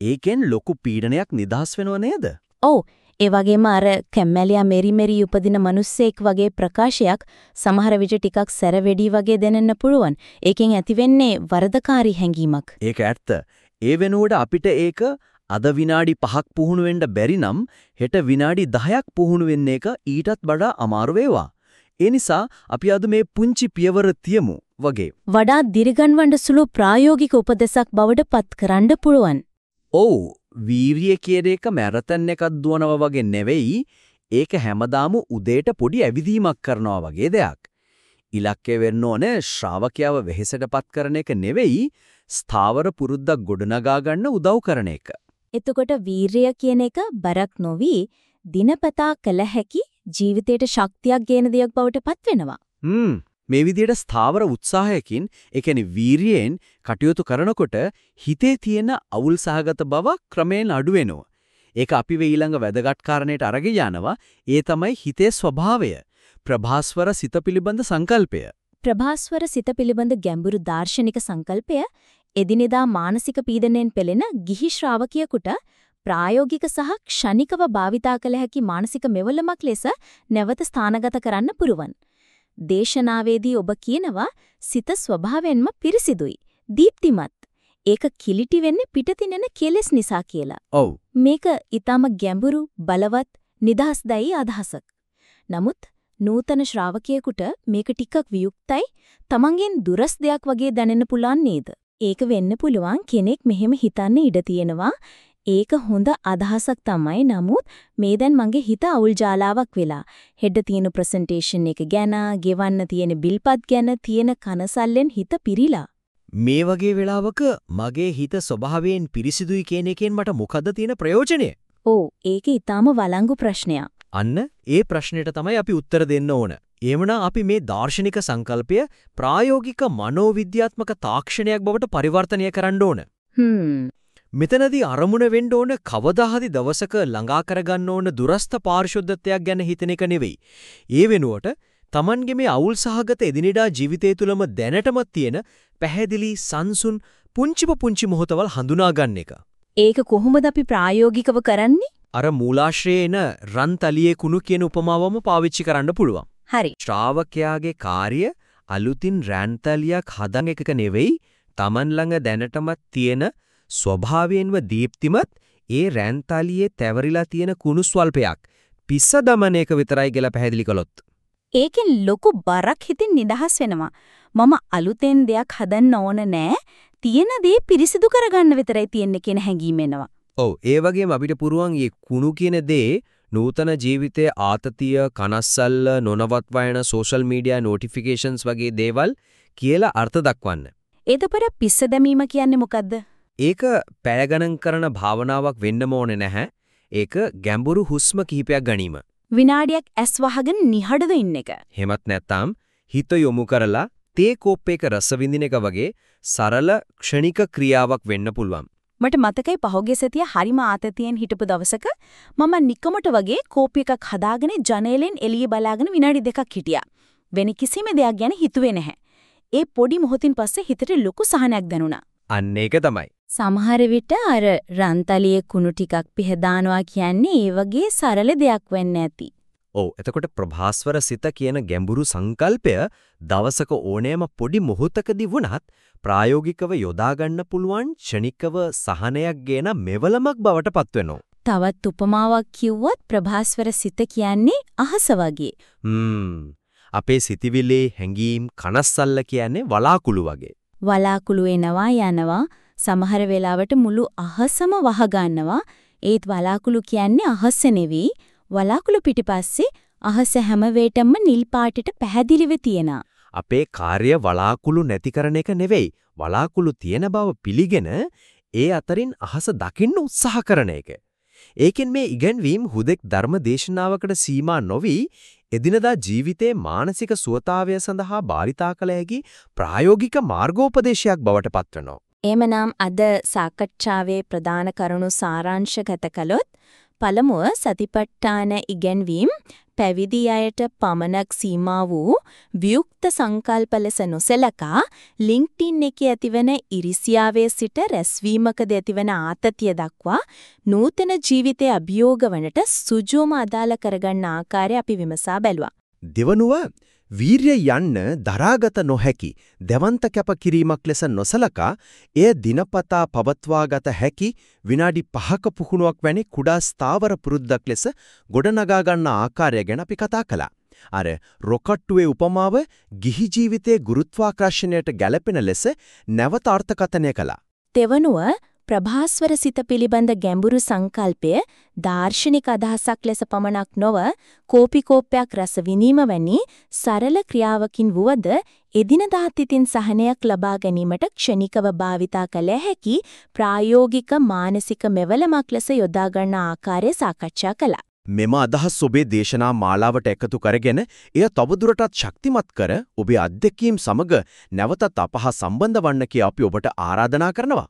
ඒකෙන් ලොකු පීඩනයක් නිදහස් වෙනව නේද? ඔව් ඒ වගේම අර කැම්මැලියා මෙරි මෙරි උපදින මිනිස්සෙක් වගේ ප්‍රකාශයක් සමහර විට ටිකක් සැර වෙඩි වගේ දැනෙන්න පුළුවන්. ඒකෙන් ඇතිවෙන්නේ වරදකාරී හැඟීමක්. ඒක ඇත්ත. ඒ වෙනුවට අපිට ඒක අද විනාඩි 5ක් පුහුණු වෙන්න බැරි නම් හෙට විනාඩි 10ක් පුහුණු වෙන්න එක ඊටත් වඩා අමාරු වේවා. ඒ නිසා අපි අද මේ පුංචි පියවර තියමු වගේ. වඩා දිරිගන්වන්න සුළු ප්‍රායෝගික උපදෙසක් බවට පත් කරන්න පුළුවන්. ඔව් වීරිය කියන එක මැරතන් එකක් දුවනවා වගේ නෙවෙයි ඒක හැමදාම උදේට පොඩි ඇවිදීමක් කරනවා වගේ දෙයක්. ඉලක්කය වෙන්න ඕනේ ශ්‍රාවකයාව වෙහෙසටපත් කරන එක නෙවෙයි ස්ථාවර පුරුද්දක් ගොඩනගා ගන්න උදව් කරන එක. එතකොට වීරය කියන එක බරක් නොවි දිනපතා කළ හැකි ජීවිතයට ශක්තියක් ගේන දෙයක් බවට පත් වෙනවා. හ්ම් මේ විදිහට ස්ථාවර උත්සාහයකින් ඒ කියන්නේ වීරියෙන් කටයුතු කරනකොට හිතේ තියෙන අවුල් සහගත බව ක්‍රමයෙන් අඩු වෙනවා. ඒක අපි වෙ ඊළඟ වැදගත් කාරණේට අරගෙන යනවා. ඒ තමයි හිතේ ස්වභාවය. ප්‍රභාස්වර සිත පිළිබඳ සංකල්පය. ප්‍රභාස්වර සිත පිළිබඳ ගැඹුරු දාර්ශනික සංකල්පය එදිනෙදා මානසික පීඩනයෙන් පෙළෙන ගිහි ශ්‍රාවකියෙකුට ප්‍රායෝගික සහ ක්ෂණිකව භාවිතා කළ හැකි මානසික මෙවලමක් ලෙස නැවත ස්ථානගත කරන්න පුරුවන්. දේශනාවේදී ඔබ කියනවා සිත ස්වභාවයෙන්ම පිරිසිදුයි, දීප්තිමත්. ඒක කිලිටි වෙන්නේ පිටතින් එන කෙලෙස් නිසා කියලා. ඔව්. මේක ඊටම ගැඹුරු, බලවත්, නිදහස්දයි අදහසක්. නමුත් නූතන ශ්‍රාවකයෙකුට මේක ටිකක් වියුක්තයි, තමන්ගෙන් දුරස් දෙයක් වගේ දැනෙන්න පුළුවන් නේද? ඒක වෙන්න පුළුවන් කෙනෙක් මෙහෙම හිතන්න ඉඩ තියෙනවා. ඒක හොඳ අදහසක් තමයි. නමුත් මේ දැන් මගේ හිත අවුල් ජාලාවක් වෙලා. හෙඩ තියෙන ප්‍රසන්ටේෂන් එක ගැන, ගෙවන්න තියෙන බිල්පත් ගැන තියෙන කනසල්ලෙන් හිත පිරීලා. මේ වගේ වෙලාවක මගේ හිත ස්වභාවයෙන් පිරිසිදුයි කියන එකෙන් මට මොකද්ද තියෙන ප්‍රයෝජනය? ඕ ඒක ඊටාම වළංගු ප්‍රශ්නයක්. අන්න ඒ ප්‍රශ්නෙට තමයි අපි උත්තර දෙන්න ඕන. එමනම් අපි මේ දාර්ශනික සංකල්පය ප්‍රායෝගික මනෝවිද්‍යාත්මක තාක්ෂණයක් බවට පරිවර්තනය කරන්න ඕන. හ්ම්. මෙතනදී අරමුණ වෙන්න ඕන කවදා හරි දවසක ළඟා කරගන්න ඕන දුරස්ත පාරිශුද්ධත්වයක් ගැන හිතන එක නෙවෙයි. ඒ වෙනුවට Tamange මේ අවුල් සහගත එදිනෙදා ජීවිතය තුළම දැනටමත් තියෙන පැහැදිලි සංසුන් පුංචිම පුංචි මොහොතවල් හඳුනා ගන්න එක. ඒක කොහොමද අපි ප්‍රායෝගිකව කරන්නේ? අර මූලාශ්‍රයේ එන රන් තලියේ කුණු කියන උපමාවම පාවිච්චි කරන්න පුළුවන්. හරි. ශ්‍රාවකයාගේ කාර්ය අලුතින් රැන්තලියක් හදන එකක නෙවෙයි Taman ළඟ දැනටමත් තියෙන ස්වභාවයෙන්ම දීප්තිමත් ඒ රැන්තලියේ තැවරිලා තියෙන කුණු ස්වල්පයක් පිස්ස දමන එක විතරයි කියලා පැහැදිලි කළොත්. ඒකෙන් ලොකු බරක් හිතින් නිදහස් වෙනවා. මම අලුතෙන් දෙයක් හදන්න ඕන නෑ. තියෙන දේ පිරිසිදු කරගන්න විතරයි තියෙන්නේ කියන හැඟීම එනවා. ඔව් ඒ වගේම අපිට පුරුවන් මේ කුණු කියන දේ නූතන ජීවිතයේ ආතතිය, කනස්සල්ල, නොනවත්ව යන සෝෂල් මීඩියා නොටිෆිකේෂන්ස් වගේ දේවල් කියලා අර්ථ දක්වන්න. එතපර පිස්ස දැමීම කියන්නේ මොකද්ද? ඒක පැය ගණන් කරන භාවනාවක් වෙන්නම ඕනේ නැහැ. ඒක ගැඹුරු හුස්ම කිහිපයක් ගැනීම. විනාඩියක් ඇස් වහගෙන නිහඬව ඉන්න එක. එහෙමත් නැත්නම් හිත යොමු කරලා තේ කෝප්පයක රස විඳින එක වගේ සරල ක්ෂණික ක්‍රියාවක් වෙන්න පුළුවන්. මට මතකයි පහුගිය සතිය හරිම ආතතියෙන් හිටපු දවසක මම නිකමට වගේ කෝපි එකක් හදාගෙන ජනේලෙන් එළිය බලාගෙන විනාඩි දෙකක් හිටියා. වෙන කිසිම දෙයක් ගැන හිතුවේ නැහැ. ඒ පොඩි මොහොතින් පස්සේ හිතට ලොකු සහනයක් දැනුණා. අන්න ඒක තමයි. සමහර විට අර රන්තලියේ කුණු ටිකක් පිහදානවා කියන්නේ ඒ වගේ සරල දෙයක් වෙන්න ඇති. ඔව් එතකොට ප්‍රභාස්වර සිත කියන ගැඹුරු සංකල්පය දවසක ඕනෑම පොඩි මොහොතකදී වුණත් ප්‍රායෝගිකව යොදා ගන්න පුළුවන් ක්ෂණිකව සහනයක් ගේන මෙවලමක් බවට පත්වෙනවා. තවත් උපමාවක් කිව්වොත් ප්‍රභාස්වර සිත කියන්නේ අහස වගේ. හ්ම් අපේ සිතිවිලේ හැඟීම් කනස්සල්ල කියන්නේ වලාකුළු වගේ. වලාකුළු එනවා යනවා සමහර වෙලාවට මුළු අහසම වහගන්නවා ඒත් වලාකුළු කියන්නේ අහස නෙවෙයි වලාකුළු පිටිපස්සේ අහස හැම වෙලටම නිල් පාටට පැහැදිලිව තියෙනවා අපේ කාර්ය වලාකුළු නැති කරන එක නෙවෙයි වලාකුළු තියෙන බව පිළිගෙන ඒ අතරින් අහස දකින්න උත්සාහ කරන එක. ඒකෙන් මේ ඉගැන්වීම් හුදෙක් ධර්ම දේශනාවකට සීමා නොවි එදිනදා ජීවිතයේ මානසික සුවතාවය සඳහා භාවිතා කළ හැකි ප්‍රායෝගික මාර්ගෝපදේශයක් බවට පත්වනවා. එමනම් අද සාකච්ඡාවේ ප්‍රධාන කරුණු සාරාංශගත කළොත් පළමුව සතිපට්ඨාන ඉගැන්වීම් පැවිදි අයට පමණක් සීමා වූ වියුක්ත සංකල්ප ලෙස නොසලකා LinkedIn එකේ ඇතිවන ඉරිසියාවේ සිට රැස්වීමකද ඇතිවන ආතතිය දක්වා නූතන ජීවිතයේ අභියෝග වනට සුජෝම අදාළ කරගන්න ආකාරය අපි විමසා බැලුවා. දෙවනුව වීරිය යන්න දරාගත නොහැකි දෙවන්ත කැපකිරීමක් ලෙස නොසලකා එය දිනපතා පවත්වාගත හැකි විනාඩි 5ක පුහුණුවක් වැනි කුඩා ස්ථාවර පුරුද්දක් ලෙස ගොඩනගා ගන්න ආකාරය ගැන අපි කතා කළා. අර රොකට්ටුවේ උපමාව ගිහි ජීවිතයේ ගුරුත්වාකර්ෂණයට ගැළපෙන ලෙස නැවත අර්ථකථනය කළා. තෙවනුව ප්‍රභාස්වර සිත පිළිබඳ ගැඹුරු සංකල්පය දාර්ශනික අදහසක් ලෙස පමණක් නොව කෝපි කෝපයක් රස විඳීම වැනි සරල ක්‍රියාවකින් වුවද එදිනදා තිතින් සහනයක් ලබා ගැනීමට ක්ෂණිකව භාවිතා කළ හැකි ප්‍රායෝගික මානසික මෙවලමක් ලෙස යොදා ගන්න ආකාරය සාකච්ඡා කළා. මෙම අදහස් ඔබේ දේශනා මාලාවට එකතු කරගෙන එය තවදුරටත් ශක්තිමත් කර ඔබේ අත්දැකීම් සමග නැවතත් අපහා සම්බන්ධ වන්න කියා අපි ඔබට ආරාධනා කරනවා.